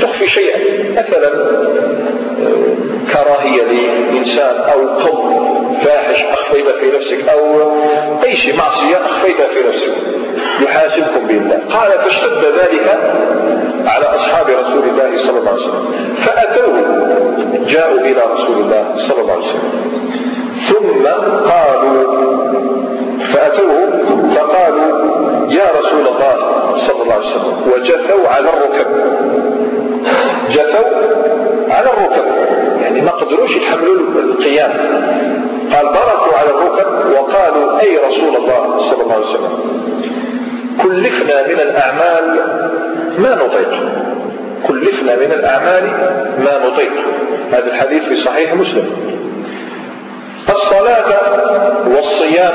S1: تخفي شيئا. مثلا كراهية لإنسان أو قول فاحش أخفيت في نفسك أو أي شيء معصية أخفيتها في نفسك. يحاسبكم بالله قال فاشتد ذلك على أصحاب رسول الله صلى الله عليه وسلم. فأتوه جاءوا إلى رسول الله صلى الله عليه وسلم. ثم قالوا فأتوه فقالوا يا رسول الله صلى الله عليه وسلم وجثوا على الركب. جثوا على الركب يعني ما قدروش يتحملوا القيام. قال بركوا على الركب وقالوا أي رسول الله صلى الله عليه وسلم؟ كلفنا من الأعمال ما نطيق كلفنا من الأعمال ما نطيق هذا الحديث في صحيح مسلم. الصلاة والصيام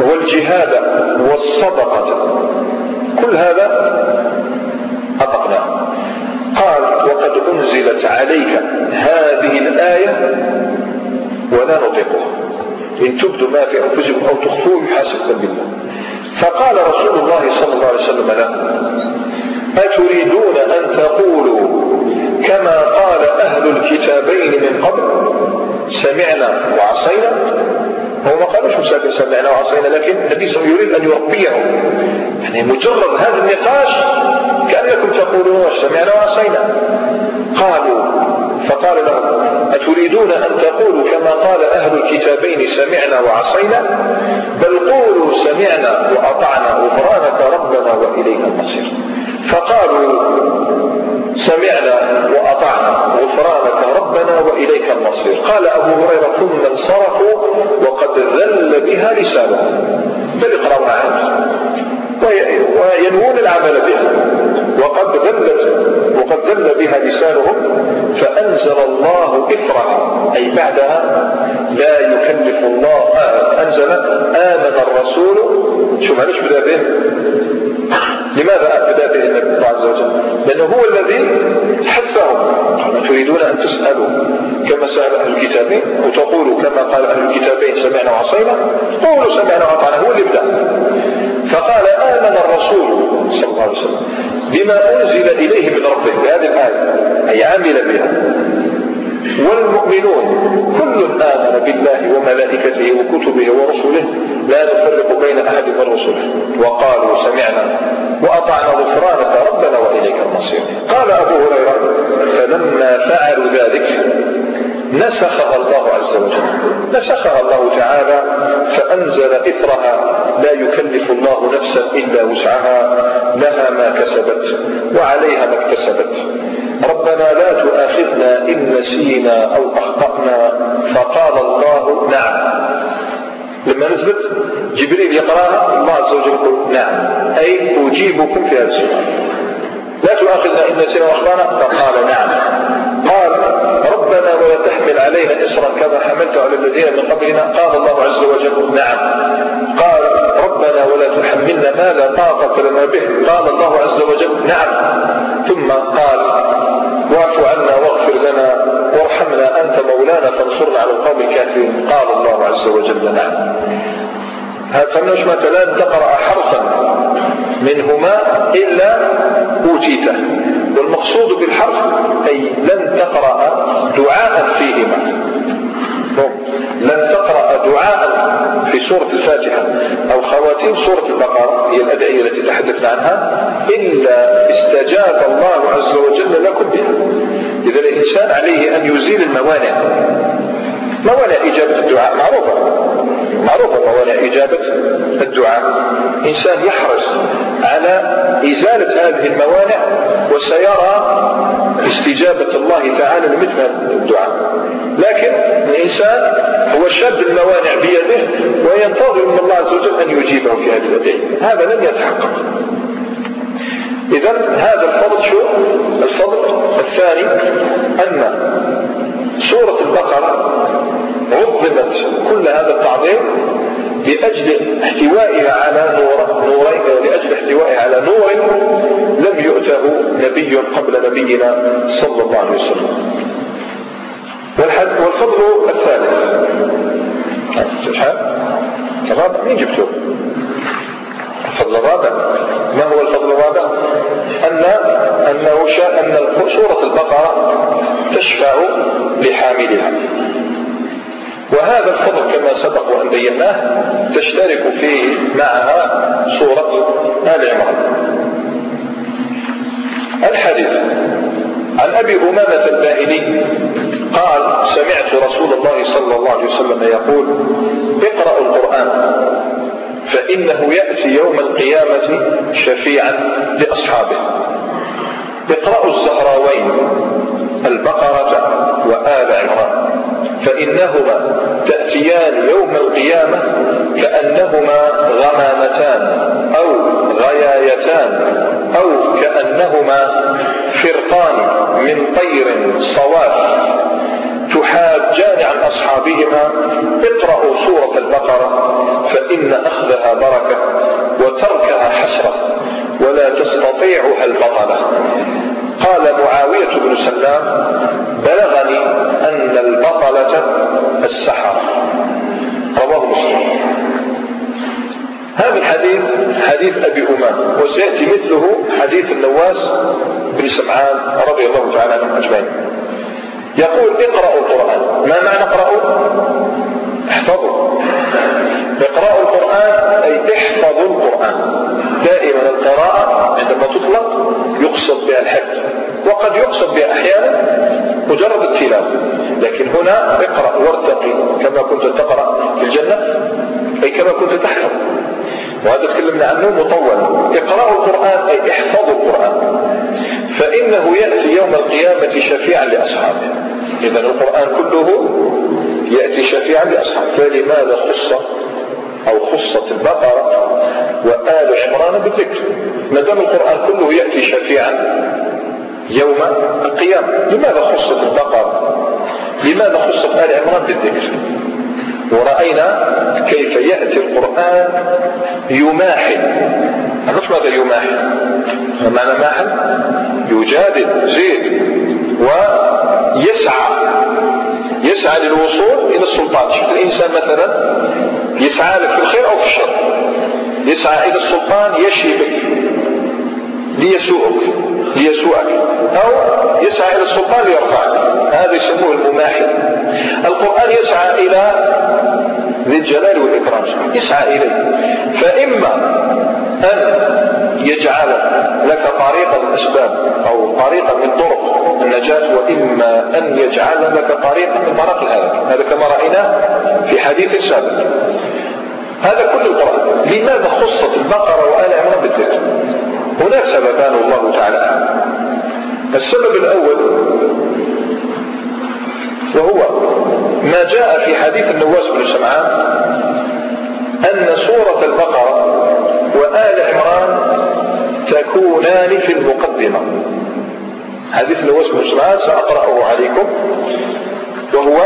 S1: والجهاد والصدقة. كل هذا أطقناه قال وقد أنزلت عليك هذه الآية ولا نطيقها إن تبدوا ما في أنفسكم أو تخفوه يحاسبكم بالله. فقال رسول الله صلى الله عليه وسلم له أتريدون أن تقولوا كما قال أهل الكتابين سمعنا وعصينا. هو ما قالوش سمعنا وعصينا لكن النبي صلى الله عليه وسلم يريد أن يربيهم يعني مجرد هذا النقاش كأنكم تقولون سمعنا وعصينا. قالوا فقال لهم أتريدون أن تقولوا كما قال أهل الكتابين سمعنا وعصينا؟ بل قولوا سمعنا وأطعنا غفرانك ربنا وإليك المصير. فقالوا سمعنا وأطعنا غفرانك ربنا وإليك المصير. قال أبو هريرة ثم انصرفوا وقد ذل بها لسانه. بل اقرأوا معنا وينوون العمل بها. وقد ذلت وقد ذل بها لسانهم فأنزل الله إثرها أي بعدها لا يكلف الله أنزل آمن الرسول. شو معلش بدا به؟ لماذا بدا به النبي الله عز وجل؟ لأنه هو الذي حثهم تريدون أن تسألوا كما سأل أهل الكتابين وتقولوا كما قال أهل الكتابين سمعنا وعصينا. قولوا سمعنا وعطعنا هو اللي بدأ فقال آمن الرسول صلى الله عليه وسلم. بما أنزل إليه من ربه بهذه الآية أي عمل بها. والمؤمنون كل آمن بالله وملائكته وكتبه ورسله لا نفرق بين أحد من رسله. وقالوا سمعنا وأطعنا غفرانك ربنا وإليك المصير. قال أبو هريرة فلما فعلوا ذلك نسخها الله عز وجل. نسخها الله تعالى فأنزل إثرها. لا يكلف الله نفسا إلا وسعها. لها ما كسبت وعليها ما اكتسبت. ربنا لا تؤاخذنا إن نسينا أو أخطأنا. فقال الله نعم. لما نزلت جبريل يقرأها الله عز وجل يقول نعم. أي أجيبكم في هذا السؤال. لا تؤاخذنا إن نسينا وأخطأنا؟ فقال نعم. قال ربنا ولا تحمل علينا إصرا كما حملته على الذين من قبلنا. قال الله عز وجل نعم. قال ربنا ولا تحملنا ما لا طاقة لنا به. قال الله عز وجل نعم. ثم قال واعف عنا واغفر لنا وارحمنا أنت مولانا فانصرنا على القوم الكافرين. قال الله عز وجل نعم. فمنش مثلا تقرأ حرفا منهما إلا أوتيته. والمقصود بالحرف أي لن تقرأ دعاء فيهما. لن تقرأ دعاء في سورة الفاتحة أو خواتيم سورة البقرة هي الأدعية التي تحدثنا عنها إلا استجاب الله عز وجل لكم بها. إذا الإنسان عليه أن يزيل الموانع. موانع إجابة الدعاء معروفة. معروفة موانع إجابة الدعاء. إنسان يحرص على إزالة هذه الموانع وسيرى استجابة الله تعالى لمثل الدعاء. لكن الإنسان هو شد الموانع بيده وينتظر من الله عز وجل أن يجيبه في هذه الأدعية. هذا لن يتحقق. إذا هذا الفضل شو؟ الفضل الثاني أن سورة البقرة عظمت كل هذا التعظيم لأجل احتوائها على نور نورين لأجل احتوائها على نور لم يؤته نبي قبل نبينا صلى الله عليه وسلم. والفضل الثالث. الرابع مين جبته؟ الفضل الرابع. ما هو الفضل الرابع؟ أن أنه شاء أن سورة البقرة تشفع لحاملها. وهذا الفضل كما سبق وأن بيناه تشترك فيه معها سورة آل عمران. الحديث عن أبي أمامة الباهلي قال سمعت رسول الله صلى الله عليه وسلم يقول اقرأوا القرآن فإنه يأتي يوم القيامة شفيعا لأصحابه. اقرأوا الزهراوين البقرة وآل عمران فإنهما تأتيان يوم القيامة كأنهما غمامتان أو غيايتان أو كأنهما فرقان من طير صواف. تحاجان عن أصحابهما اقرأوا سورة البقرة فإن أخذها بركة وتركها حسرة ولا تستطيعها البطلة. قال معاوية بن سلام بلغني أن البطلة السحرة. رواه مسلم. هذا الحديث حديث أبي أمام وسيأتي مثله حديث النواس بن سمعان رضي الله تعالى عنهم أجمعين. يقول اقرأوا القرآن. ما معنى اقرأوا؟ احفظوا. اقرأوا القرآن أي احفظوا القرآن. دائما القراءة عندما تطلق يقصد بها الحفظ وقد يقصد بها أحيانا مجرد التلاوة. لكن هنا اقرأ وارتقي كما كنت تقرأ في الجنة أي كما كنت تحفظ. وهذا تكلمنا عنه مطول. اقرأوا القرآن أي احفظوا القرآن. فإنه يأتي يوم القيامة شفيعا لأصحابه. إذا القرآن كله يأتي شفيعا لأصحابه. فلماذا خص أو خصت البقرة وآل عمران بالذكر. ما دام القرآن كله يأتي شفيعا يوم القيامة لماذا خصت البقرة؟ لماذا خصت آل عمران بالذكر؟ ورأينا كيف يأتي القرآن يماحل. عرفت ماذا يماحل؟ معنى ماحل؟ يجادل زيد ويسعى. يسعى للوصول إلى السلطان. شوف الإنسان مثلا يسعى لك في الخير أو في الشر. يسعى إلى السلطان يشي بك ليسوءك ليسوءك أو يسعى إلى السلطان ليرفعك. هذا يسموه المماحل القرآن يسعى إلى ذي الجلال والإكرام. يسعى إليه. فإما أن يجعل لك طريقا من الأسباب أو طريقا من طرق النجاة وإما أن يجعل لك طريقا من طرق الهلاك هذا كما رأيناه في حديث سابق. هذا كل القرآن. لماذا خصت البقرة وآل عمران بالذكر هناك سببان والله تعالى السبب الأول وهو ما جاء في حديث النواس بن سمعان أن سورة البقرة وآل عمران تكونان في المقدمة. حديث النواس بن سأقرأه عليكم. وهو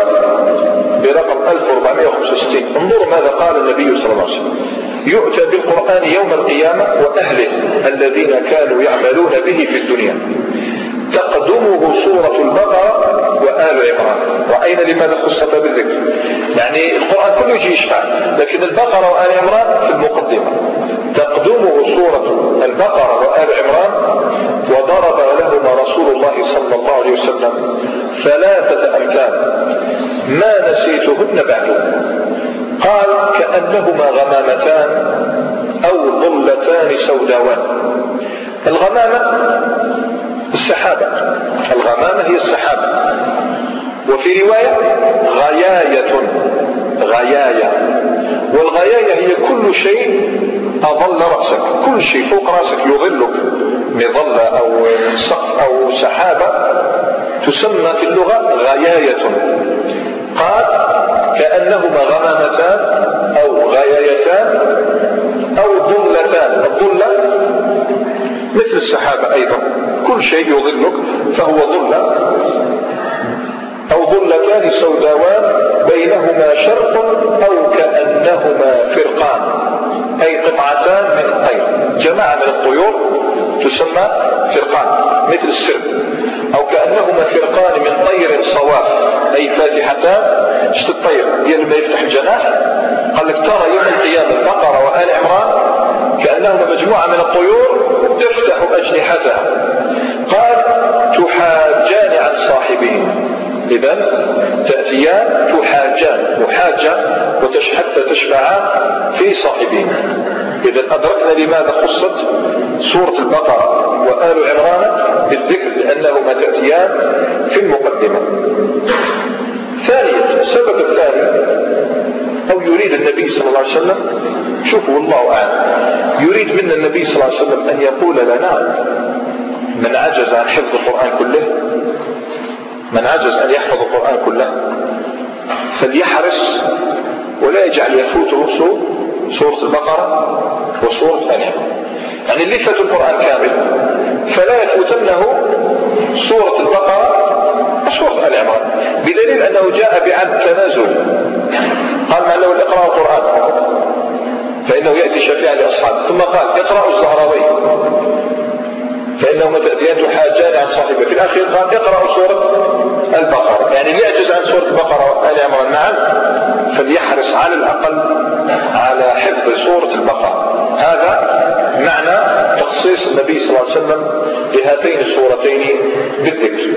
S1: برقم 1465 انظروا ماذا قال النبي صلى الله عليه وسلم. يؤتى بالقرآن يوم القيامة وأهله الذين كانوا يعملون به في الدنيا. تقدمه سورة البقرة وآل عمران. رأينا لماذا خصت بالذكر؟ يعني القرآن كله يجي يشفع لكن البقرة وآل عمران في المقدمة. تقدمه سورة البقرة وآل عمران وضرب لهما رسول الله صلى الله عليه وسلم ثلاثة أمثال ما نسيتهن بعد؟ قال كأنهما غمامتان أو ظلتان سوداوان. الغمامة السحابة. الغمامة هي السحابة. وفي رواية غياية غياية. والغياية هي كل شيء أظل رأسك كل شيء فوق رأسك يظلك. مظلة أو سقف أو سحابة تسمى في اللغة غياية. قال كأنهما غمامتان أو غيايتان أو ظلتان الظلة مثل السحابة أيضا. كل شيء يظلك فهو ظلة. أو ظلتان سوداوان بينهما شرق أو كأنهما فرقان. أي قطعتان من الطير. جماعة من الطيور تسمى فرقان مثل السرب. أو كأنهما فرقان من طير صواف أي فاتحتان. شت الطير؟ ديال ما يفتح الجناح. قال لك ترى يوم القيامة البقرة وآل عمران كأنهما مجموعة من الطيور تفتح أجنحتها. قال تحاجان عن صاحبهما إذا تأتيان تحاجان محاجة حتى تشفعان في صاحبهما إذا أدركنا لماذا خصت سورة البقرة وآل عمران بالذكر لأنهما تأتيان في المقدمة. ثانيا السبب الثاني أو يريد النبي صلى الله عليه وسلم شوفوا والله أعلم يريد منا النبي صلى الله عليه وسلم أن يقول لنا من عجز عن حفظ القرآن كله من عجز أن يحفظ القرآن كله فليحرص ولا يجعل يفوت رسول سورة البقرة وسورة آل يعني فات القرآن كامل فلا يفوتنه سورة البقرة وسورة آل عمران. بدليل أنه جاء بعد تنازل. قال لو اقرأوا القرآن فإنه يأتي شفيعا لأصحابه. ثم قال اقرأوا الزهراوي. فإنهما تأتيان تحاجان عن صاحبه في الأخير قال اقرأوا سورة البقرة. يعني يعجز عن سورة البقرة وآل عمران. معا فليحرص على الأقل على حفظ سورة البقرة. هذا معنى تخصيص النبي صلى الله عليه وسلم لهاتين السورتين بالذكر.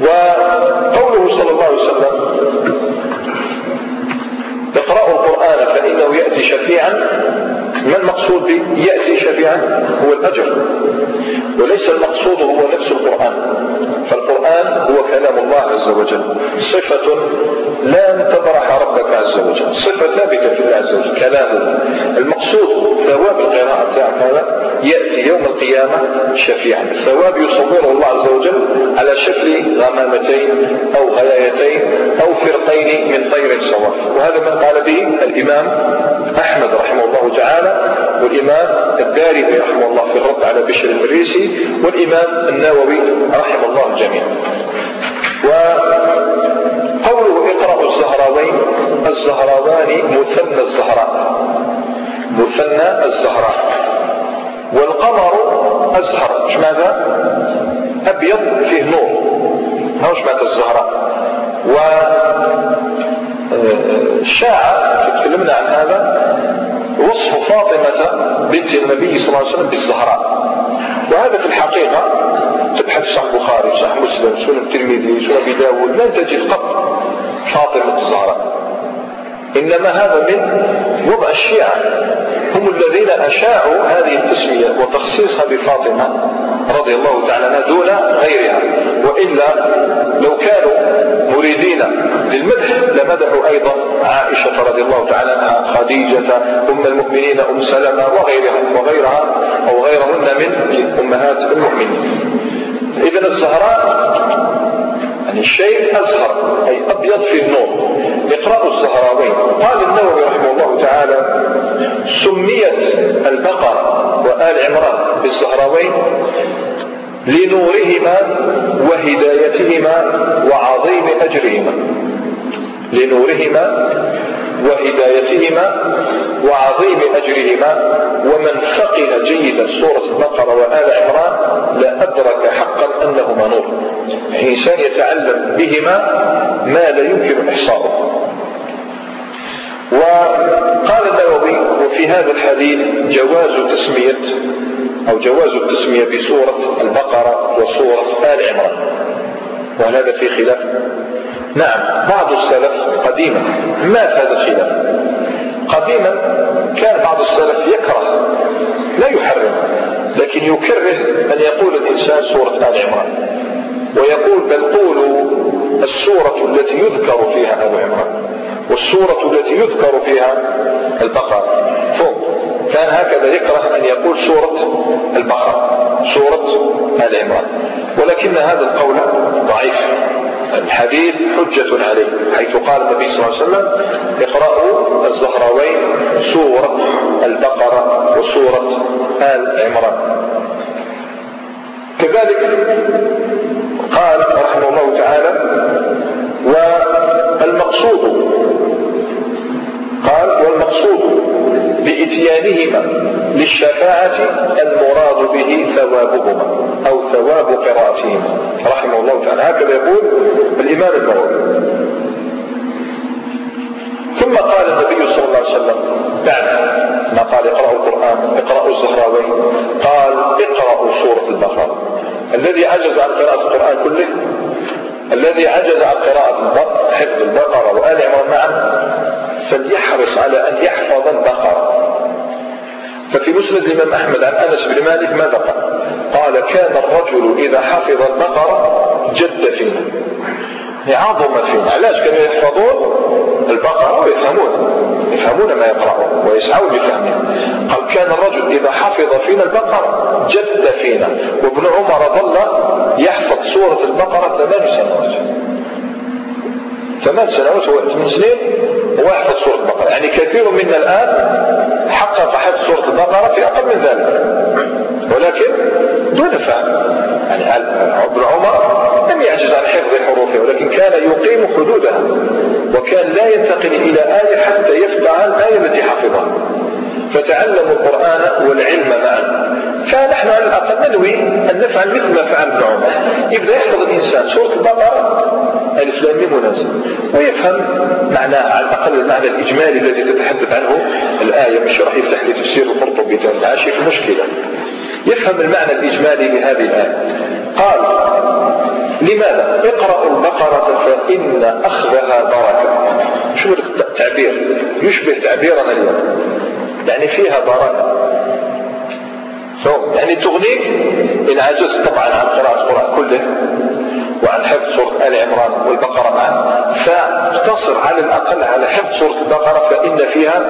S1: وقوله صلى الله عليه وسلم اقرأوا القرآن فإنه يأتي شفيعا ما المقصود به؟ يأتي شفيعا هو الأجر. وليس المقصود هو نفس القرآن. فالقرآن هو كلام الله عز وجل. صفة لا تبرح ربك عز وجل. صفة ثابتة في الله عز وجل. كلامه المقصود ثواب القراءة تاعك هذا يأتي يوم القيامة شفيعا. الثواب يصوره الله عز وجل على شكل غمامتين أو غلايتين أو فرقين من طير صواف وهذا من قال به الإمام أحمد رحمه الله تعالى والإمام الدارمي رحمه الله في الرد على بشر المريسي والإمام النووي رحمه الله الجميع وقوله اقرأوا الزهراوين الزهراوان مثنى الزهراء. مثنى الزهراء. والقمر أزهر. إيش ماذا أبيض فيه نور. هاوش ماذا الزهراء؟ و شاع تكلمنا عن هذا وصف فاطمة بنت النبي صلى الله عليه وسلم بالزهراء. وهذا في الحقيقة تبحث صح بخاري صح مسلم سنن الترمذي سنن أبي داود لن تجد قط فاطمة الزهراء. إنما هذا من وضع الشيعة. هم الذين أشاعوا هذه التسمية وتخصيصها بفاطمة رضي الله تعالى عنها دون غيرها. وإلا لو كانوا مريدين للمدح لمدحوا أيضا عائشة رضي الله تعالى عنها خديجة أم المؤمنين أم سلمة وغيرها وغيرها أو غيرهن من أمهات المؤمنين. إذا الزهراء يعني الشيء أزهر أي أبيض في النور اقرأوا الزهراوين. قال النووي رحمه الله تعالى سميت البقرة وآل عمران بالزهراوين لنورهما وهدايتهما وعظيم أجرهما. لنورهما وهدايتهما وعظيم أجرهما ومن فقه جيدا سورة البقرة وآل عمران لأدرك حقا أنهما نور. إنسان يتعلم بهما ما لا يمكن إحصاؤه. وقال النووي وفي هذا الحديث جواز تسمية أو جواز التسمية بسورة البقرة وسورة آل عمران. وهل هذا في خلاف؟ نعم بعض السلف قديما مات هذا الخلاف. قديما كان بعض السلف يكره لا يحرم لكن يكره أن يقول الإنسان سورة آل عمران ويقول بل قولوا السورة التي يذكر فيها آل عمران والسورة التي يذكر فيها البقرة. فوق كان هكذا يكره أن يقول سورة البقرة سورة آل عمران. ولكن هذا القول ضعيف. الحديث حجة عليه حيث قال النبي صلى الله عليه وسلم اقرأوا الزهراوين سورة البقرة وسورة آل عمران. كذلك قال رحمه الله تعالى والمقصود قال والمقصود بإتيانهما للشفاعة المراد به ثوابهما أو ثواب قراءتهما. رحمه الله تعالى. هكذا يقول الإمام النووي. ثم قال النبي صلى الله عليه وسلم بعد ما قال اقرأوا القرآن اقرأوا الزهراوين قال اقرأوا سورة البقرة. الذي عجز عن قراءة القرآن كله الذي عجز عن قراءة حفظ البقرة وآل عمران معا فليحرص على أن يحفظ البقرة ففي مسند الإمام أحمد عن أنس بن مالك ماذا قال قال كان الرجل إذا حفظ البقرة جد فينا. عظم فينا. علاش كانوا يحفظون البقرة ويفهمون؟ يفهمون ما يقرأون ويسعون بفهمها قال كان الرجل إذا حفظ فينا البقرة جد فينا. وابن عمر ظل يحفظ سورة البقرة ثمان سنوات. ثمان سنوات هو ثمان سنين هو يحفظ سورة البقرة. يعني كثير منا الآن حقق حفظ سورة البقرة في أقل من ذلك. ولكن دون فهم. يعني ابن عمر لم يعجز عن حفظ حروفها ولكن كان يقيم حدودها وكان لا ينتقل إلى آية حتى يفتح الآية التي حفظها. فتعلموا القرآن والعلم معا. فنحن على الأقل ننوي أن نفعل مثل ما فعل ابن عمر. يبدأ يحفظ الإنسان سورة البقرة ألف لام مناسب. ويفهم معناها على الأقل المعنى الإجمالي الذي تتحدث عنه. الآية مش راح يفتح لي تفسير القرطبي عاشي في مشكلة. يفهم المعنى الإجمالي لهذه الآية. قال لماذا؟ اقرأوا البقرة فإن أخذها بركة. شوف التعبير. يشبه تعبيرنا اليوم. يعني فيها بركة. يعني تغنيك إن عجزت طبعا عن قراءة القرآن كله وعن حفظ سورة آل عمران والبقرة معا. فاقتصر على الأقل على حفظ سورة البقرة فإن فيها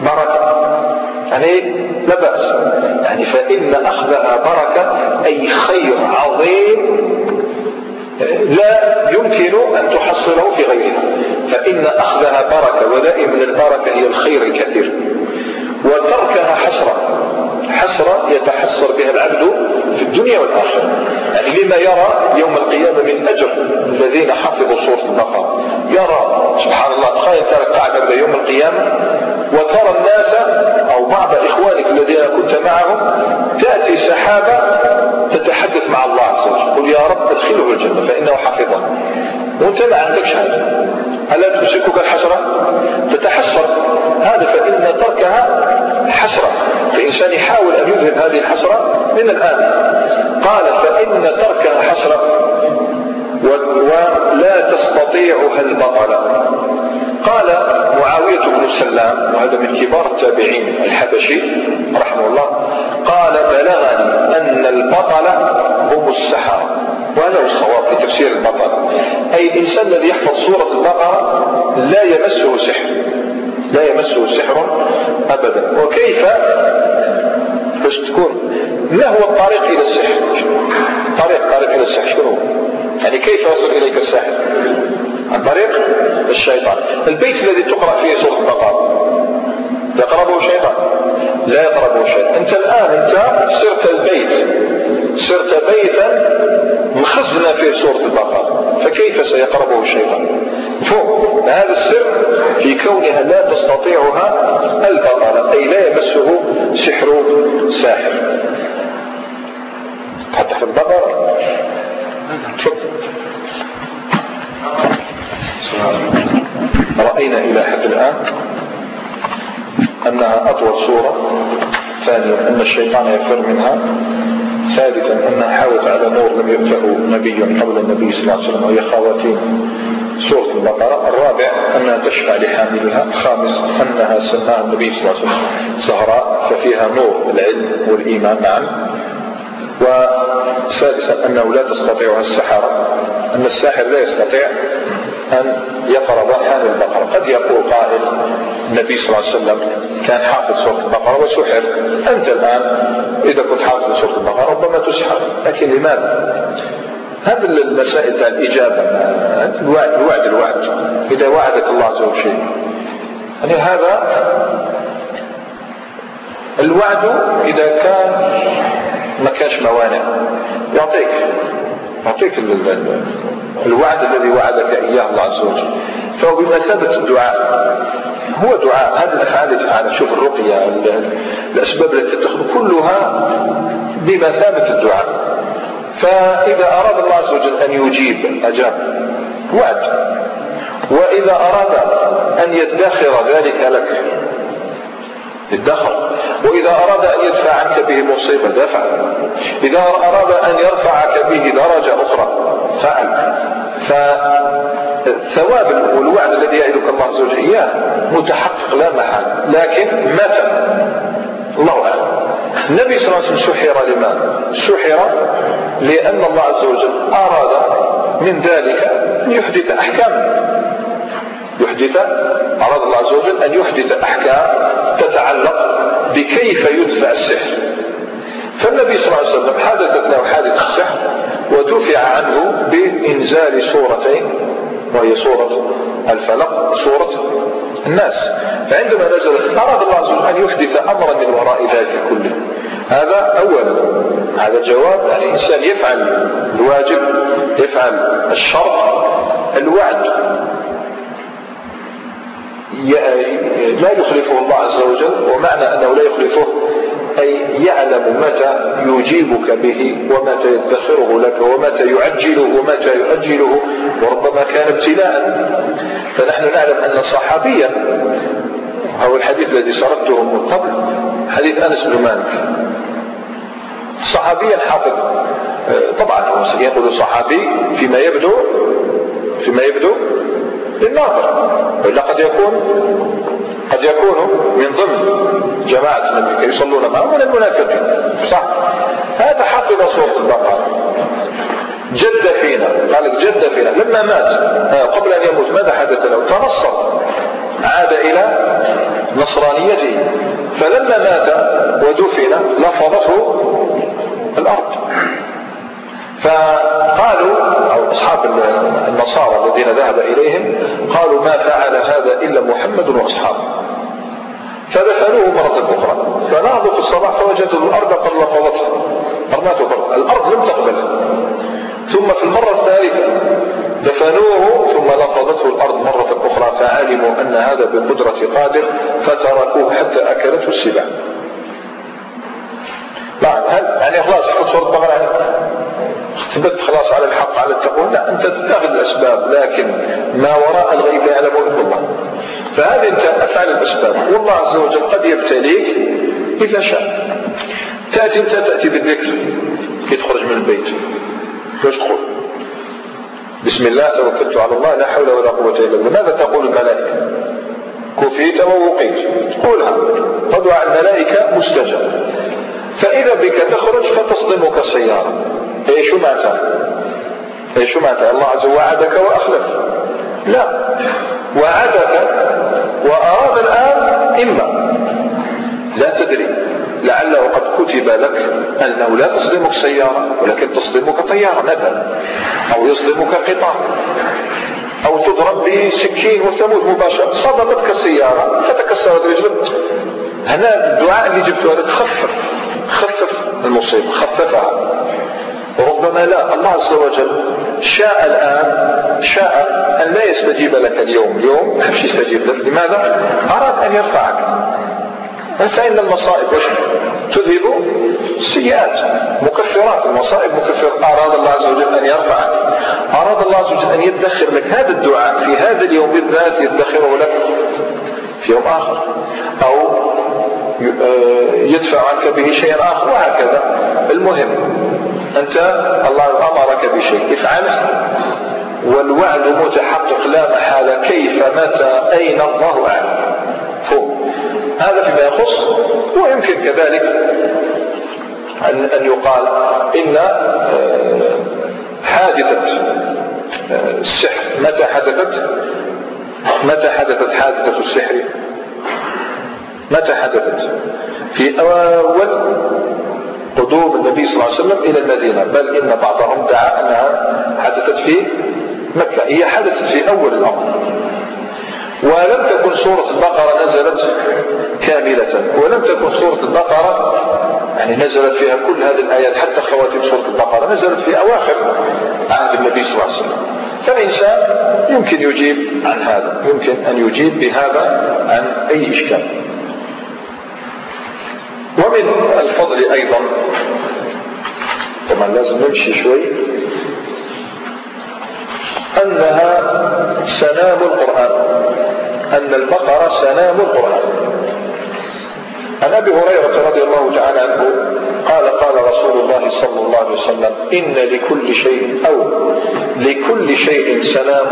S1: بركة. يعني لا بأس. يعني فإن أخذها بركة أي خير عظيم لا يمكن أن تحصله في غيرها. فإن أخذها بركة ودائما البركة هي الخير الكثير. وتركها حسرة حسرة يتحسر بها العبد في الدنيا والآخرة. يعني لما يرى يوم القيامة من أجر الذين حفظوا سورة البقرة. يرى سبحان الله تخيل ترى قاعدة يوم القيامة وترى الناس أو بعض إخوانك الذين كنت معهم تأتي سحابة تتحدث مع الله عز وجل. قل يا رب ادخله الجنة فإنه حفظه وانت ما عندكش حاجة ألا تمسكك الحسرة؟ تتحسر. هذا فإن تركها حسرة. فإنسان يحاول أن يذهب هذه الحسرة من الآن. قال فإن تركها حسرة ولا تستطيعها البطلة قال معاوية بن سلام وهذا من كبار التابعين الحبشي رحمه الله قال بلغني أن البطل هم السحرة. وهذا هو الصواب في تفسير البطل. أي الإنسان الذي يحفظ سورة البقرة لا يمسه سحر لا يمسه سحر أبدا. وكيف؟ باش تكون ما هو الطريق إلى السحر؟ طريق طريق إلى السحر شنو يعني كيف يصل إليك السحر؟ عن طريق الشيطان. البيت الذي تقرأ فيه سورة البقرة. يقربه شيطان. لا يقربه شيطان. أنت الآن أنت صرت البيت. صرت بيتا مخزنا فيه سورة البقرة. فكيف سيقربه الشيطان؟ فوق هذا السر في كونها لا تستطيعها البطلة أي لا يمسه سحر ساحر. حتى في البقرة. رأينا إلى حد الآن أنها أطول سورة ثانيا أن الشيطان يفر منها ثالثا أنها حاوت على نور لم يؤته نبي قبل النبي صلى الله عليه وسلم وهي خواتيم سورة البقرة الرابع أنها تشفع لحاملها الخامس أنها سماها النبي صلى الله عليه وسلم زهراء ففيها نور العلم والإيمان معا. وسادسا أنه لا تستطيعها السحرة أن الساحر لا يستطيع أن يقرب هذه البقرة قد يقول قائل النبي صلى الله عليه وسلم كان حافظ سورة البقرة وسحر. أنت الآن إذا كنت حافظ سورة البقرة ربما تسحر. لكن لماذا؟ هذه المسائل الإجابة. الوعد الوعد الوعد. إذا وعدك الله عز وجل. شيء يعني هذا الوعد إذا كان ما كانش موانع. يعطيك يعطيك الوعد الذي وعدك إياه الله عز وجل. فهو بمثابة الدعاء هو دعاء. هذه الأفعال التي تفعلها شوف الرقية الأسباب التي تتخذ كلها بمثابة الدعاء. فإذا أراد الله عز وجل أن يجيب أجاب وعد. وإذا أراد أن يدخر ذلك لك ادخر وإذا أراد أن يدفع عنك به مصيبة دفع. إذا أراد أن يرفعك به درجة أخرى فعل. فالثواب والوعد الذي يعدك الله عز وجل إياه. متحقق لا محال. لكن متى؟ الله أعلم. النبي صلى الله عليه وسلم سحر لماذا سحر لأن الله عز وجل أراد من ذلك أن يحدث أحكام. يحدث أراد الله عز وجل أن يحدث أحكام تتعلق بكيف يدفع السحر. فالنبي صلى الله عليه وسلم حدثت له حادث السحر ودفع عنه بإنزال سورتين وهي سورة الفلق سورة الناس. فعندما نزلت أراد الله عز وجل أن يحدث أمرا من وراء ذلك كله. هذا أولا هذا جواب يعني الإنسان يفعل الواجب يفعل الشرط الوعد. لا يخلفه الله عز وجل ومعنى أنه لا يخلفه أي يعلم متى يجيبك به ومتى يدخره لك ومتى يعجله ومتى يؤجله وربما كان ابتلاء. فنحن نعلم أن صحابيا هو الحديث الذي سردته من قبل حديث أنس بن مالك. صحابيا حافظ. طبعا يقول صحابي فيما يبدو فيما يبدو للناظر وإلا قد يكون قد يكون من ضمن جماعة النبي يصلون معه من المنافقين صح. هذا حفظ سورة البقرة. جد فينا. قال جد فينا. لما مات. آه، قبل أن يموت. ماذا حدث له؟ تنصر. عاد إلى نصرانيته. فلما مات ودفن لفظته الأرض. فقالوا أو أصحاب النصارى الذين ذهب إليهم قالوا ما فعل هذا إلا محمد وأصحابه. فدفنوه مرة أخرى. فنهضوا في الصباح فوجدوا الأرض قد لفظتها رماته الأرض لم تقبله ثم في المرة الثالثة دفنوه ثم لفظته الأرض مرة أخرى فعلموا أن هذا بقدرة قادر فتركوه حتى أكلته السباع. نعم هل يعني خلاص حط صورة بقرة ثبت خلاص على الحق على التقوى. لا أنت تتخذ الأسباب لكن ما وراء الغيب لا يعلمه إلا الله. فهذه أنت أفعل الأسباب. والله عز وجل قد يبتليك إذا شاء. تأتي أنت تأتي بالذكر. كي تخرج من البيت. كيفاش تقول بسم الله توكلت على الله لا حول ولا قوة إلا بالله. ماذا تقول الملائكة؟ كفيت ووقيت. تقولها فدعاء الملائكة مستجاب فإذا بك تخرج فتصدمك السيارة إيش معناتها إيش معناتها الله عز وجل وعدك وأخلف. لا. وعدك وأراد الآن إما. لا تدري. لعله قد كتب لك أنه لا تصدمك سيارة ولكن تصدمك طيارة مثلا أو يصدمك قطار أو تضرب بسكين وتموت مباشرة. صدمتك السيارة فتكسرت رجلك. هنا الدعاء اللي جبته هذا تخفف خفف المصيبة خففها. وربما لا. الله عز وجل شاء الآن شاء أن لا يستجيب لك اليوم. اليوم ما يستجيب لك. لماذا؟ أراد أن يرفعك. فإن المصائب. وش؟ تذهب السيئات مكفرات. المصائب مكفر أراد الله عز وجل أن يرفعك. أراد الله عز وجل أن يدخر لك هذا الدعاء في هذا اليوم بالذات يدخره لك في يوم آخر. أو آه، يدفع عنك به شيئا آخر. وهكذا. المهم أنت الله أمرك بشيء. افعله والوعد متحقق لا محالة. كيف متى أين الله أعلم. هذا فيما يخص ويمكن كذلك أن, أن يقال إن آه، حادثة آه، السحر. متى حدثت؟ متى حدثت حادثة السحر؟ متى حدثت؟ في أول قدوم النبي صلى الله عليه وسلم إلى المدينة بل إن بعضهم دعا أنها حدثت في مكة هي حدثت في أول الأمر. ولم تكن سورة البقرة نزلت كاملة ولم تكن سورة البقرة يعني نزلت فيها كل هذه الآيات حتى خواتيم سورة البقرة نزلت في أواخر عهد النبي صلى الله عليه وسلم. فالإنسان يمكن يجيب عن هذا يمكن أن يجيب بهذا عن أي إشكال. ومن الفضل أيضا. طبعا لازم نمشي شوي. أنها سنام القرآن. أن البقرة سنام القرآن. عن أبي هريرة رضي الله تعالى عنه قال قال رسول الله صلى الله عليه وسلم إن لكل شيء أو لكل شيء سنام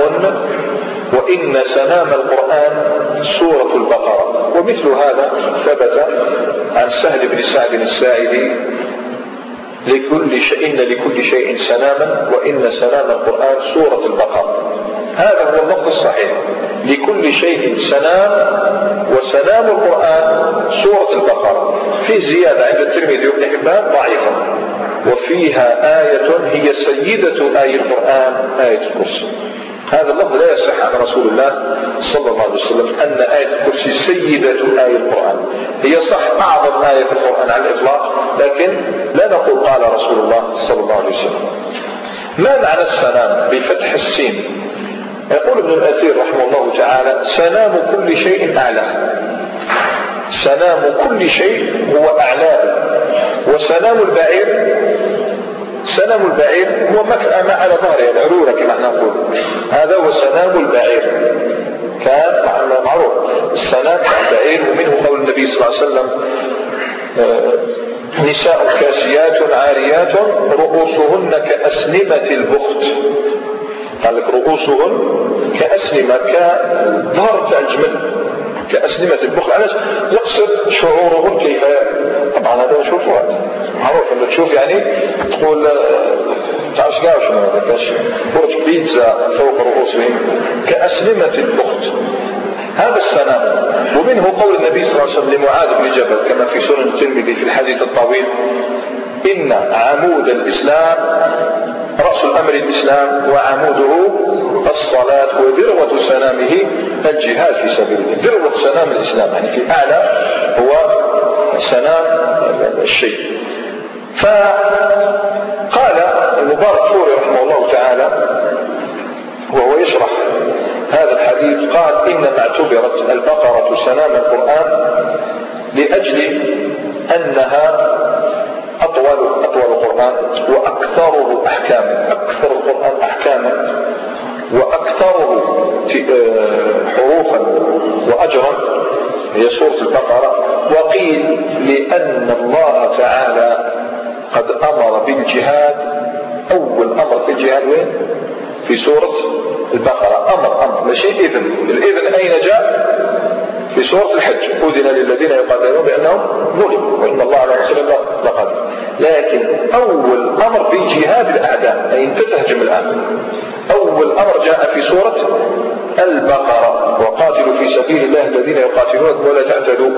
S1: وإن سنام القرآن سورة البقرة. ومثل هذا ثبت عن سهل بن سعد الساعدي لكل شيء إن لكل شيء سلاما وإن سلام القرآن سورة البقرة. هذا هو اللفظ الصحيح. لكل شيء سلام وسلام القرآن سورة البقرة. في زيادة عند الترمذي وابن حبان ضعيفة. وفيها آية هي سيدة آي القرآن آية الكرسي. هذا اللفظ لا يصح عن رسول الله صلى الله عليه وسلم أن آية الكرسي سيدة آية القرآن. هي صح أعظم آية في القرآن على الإطلاق لكن لا نقول قال رسول الله صلى الله عليه وسلم. ما معنى السلام بفتح السين؟ يقول ابن الأثير رحمه الله تعالى سلام كل شيء أعلى. سلام كل شيء هو أعلاه وسلام البعير سلام البعير هو ما على ظهره العرورة كما نقول. هذا هو سلام البعير. كان معروف. السلام البعير ومنه قول النبي صلى الله عليه وسلم آه، نساء كاسيات عاريات رؤوسهن كأسنمة البخت. قال لك رؤوسهن كأسنمة كظهر تاع الجمل كأسنمة البخت علاش يقصد شعورهن كيف؟ طبعا هذا نشوفه معروف إنه تشوف يعني تقول تعرفش كاع شنو هذا؟ برج بيتزا فوق رؤوسهم كأسنمة البخت هذا السنة. ومنه قول النبي صلى الله عليه وسلم لمعاذ بن جبل كما في سنن الترمذي في الحديث الطويل إن عمود الإسلام رأس الأمر الإسلام وعموده الصلاة وذروة سنامه الجهاد في سبيل الله. ذروة سنام الإسلام يعني في أعلى هو سنام الشيء. فقال المبارك فوري رحمه الله تعالى وهو يشرح هذا الحديث قال إنما اعتبرت البقرة سنام القرآن لأجل أنها أطول أطول القرآن وأكثره أحكاما أكثر القرآن أحكاما وأكثره آه، حروفا وأجرا هي سورة البقرة. وقيل لأن الله تعالى قد أمر بالجهاد أول أمر في الجهاد وين؟ في سورة البقرة. أمر أمر. ماشي؟ إذن. الإذن أين جاء؟ في سورة الحج. أذن للذين يقاتلون بأنهم ظلموا. وإن الله على رسول لقادر. لكن أول أمر في جهاد الأعداء أي أنت تهجم الآن. أول أمر جاء في سورة البقرة. وقاتلوا في سبيل الله الذين يقاتلونكم ولا تعتدوا.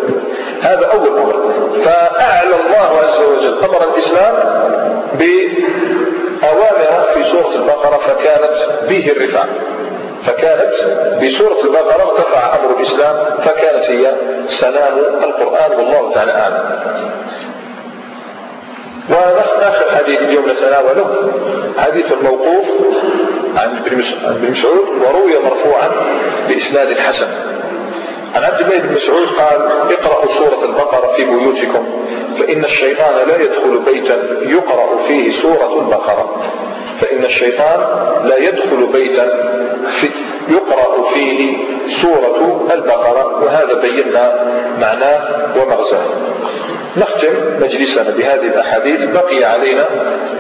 S1: هذا أول أمر. فأعلى الله عز وجل أمر الإسلام بأوامر في سورة البقرة فكانت به الرفع فكانت بسورة البقرة ارتفع أمر الإسلام فكانت هي سلام القرآن والله تعالى أعلم. وآخر حديث اليوم نتناوله حديث الموقوف عن ابن مسعود وروي مرفوعا بإسناد حسن. عن عبد الله بن مسعود قال اقرأوا سورة البقرة في بيوتكم فإن الشيطان لا يدخل بيتا يقرأ فيه سورة البقرة. فإن الشيطان لا يدخل بيتا في يقرأ فيه سورة البقرة وهذا بينا معناه ومغزاه. نختم مجلسنا بهذه الأحاديث. بقي علينا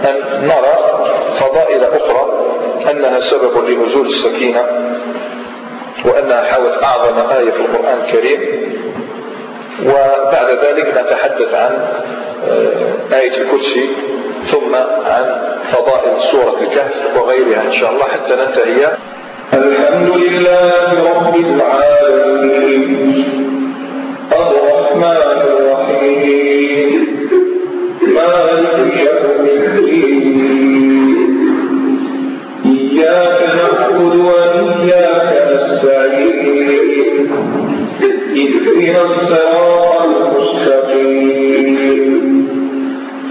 S1: أن نرى فضائل أخرى أنها سبب لنزول السكينة وأنها حوت أعظم آية في القرآن الكريم. وبعد ذلك نتحدث عن آه، آية الكرسي. ثم عن فضائل سورة الكهف وغيرها إن شاء الله حتى ننتهي.
S2: الحمد لله رب العالمين. الرحمن الرحيم. مالك يوم الدين. إياك نعبد وإياك نستعين. اهدنا الصراط المستقيم.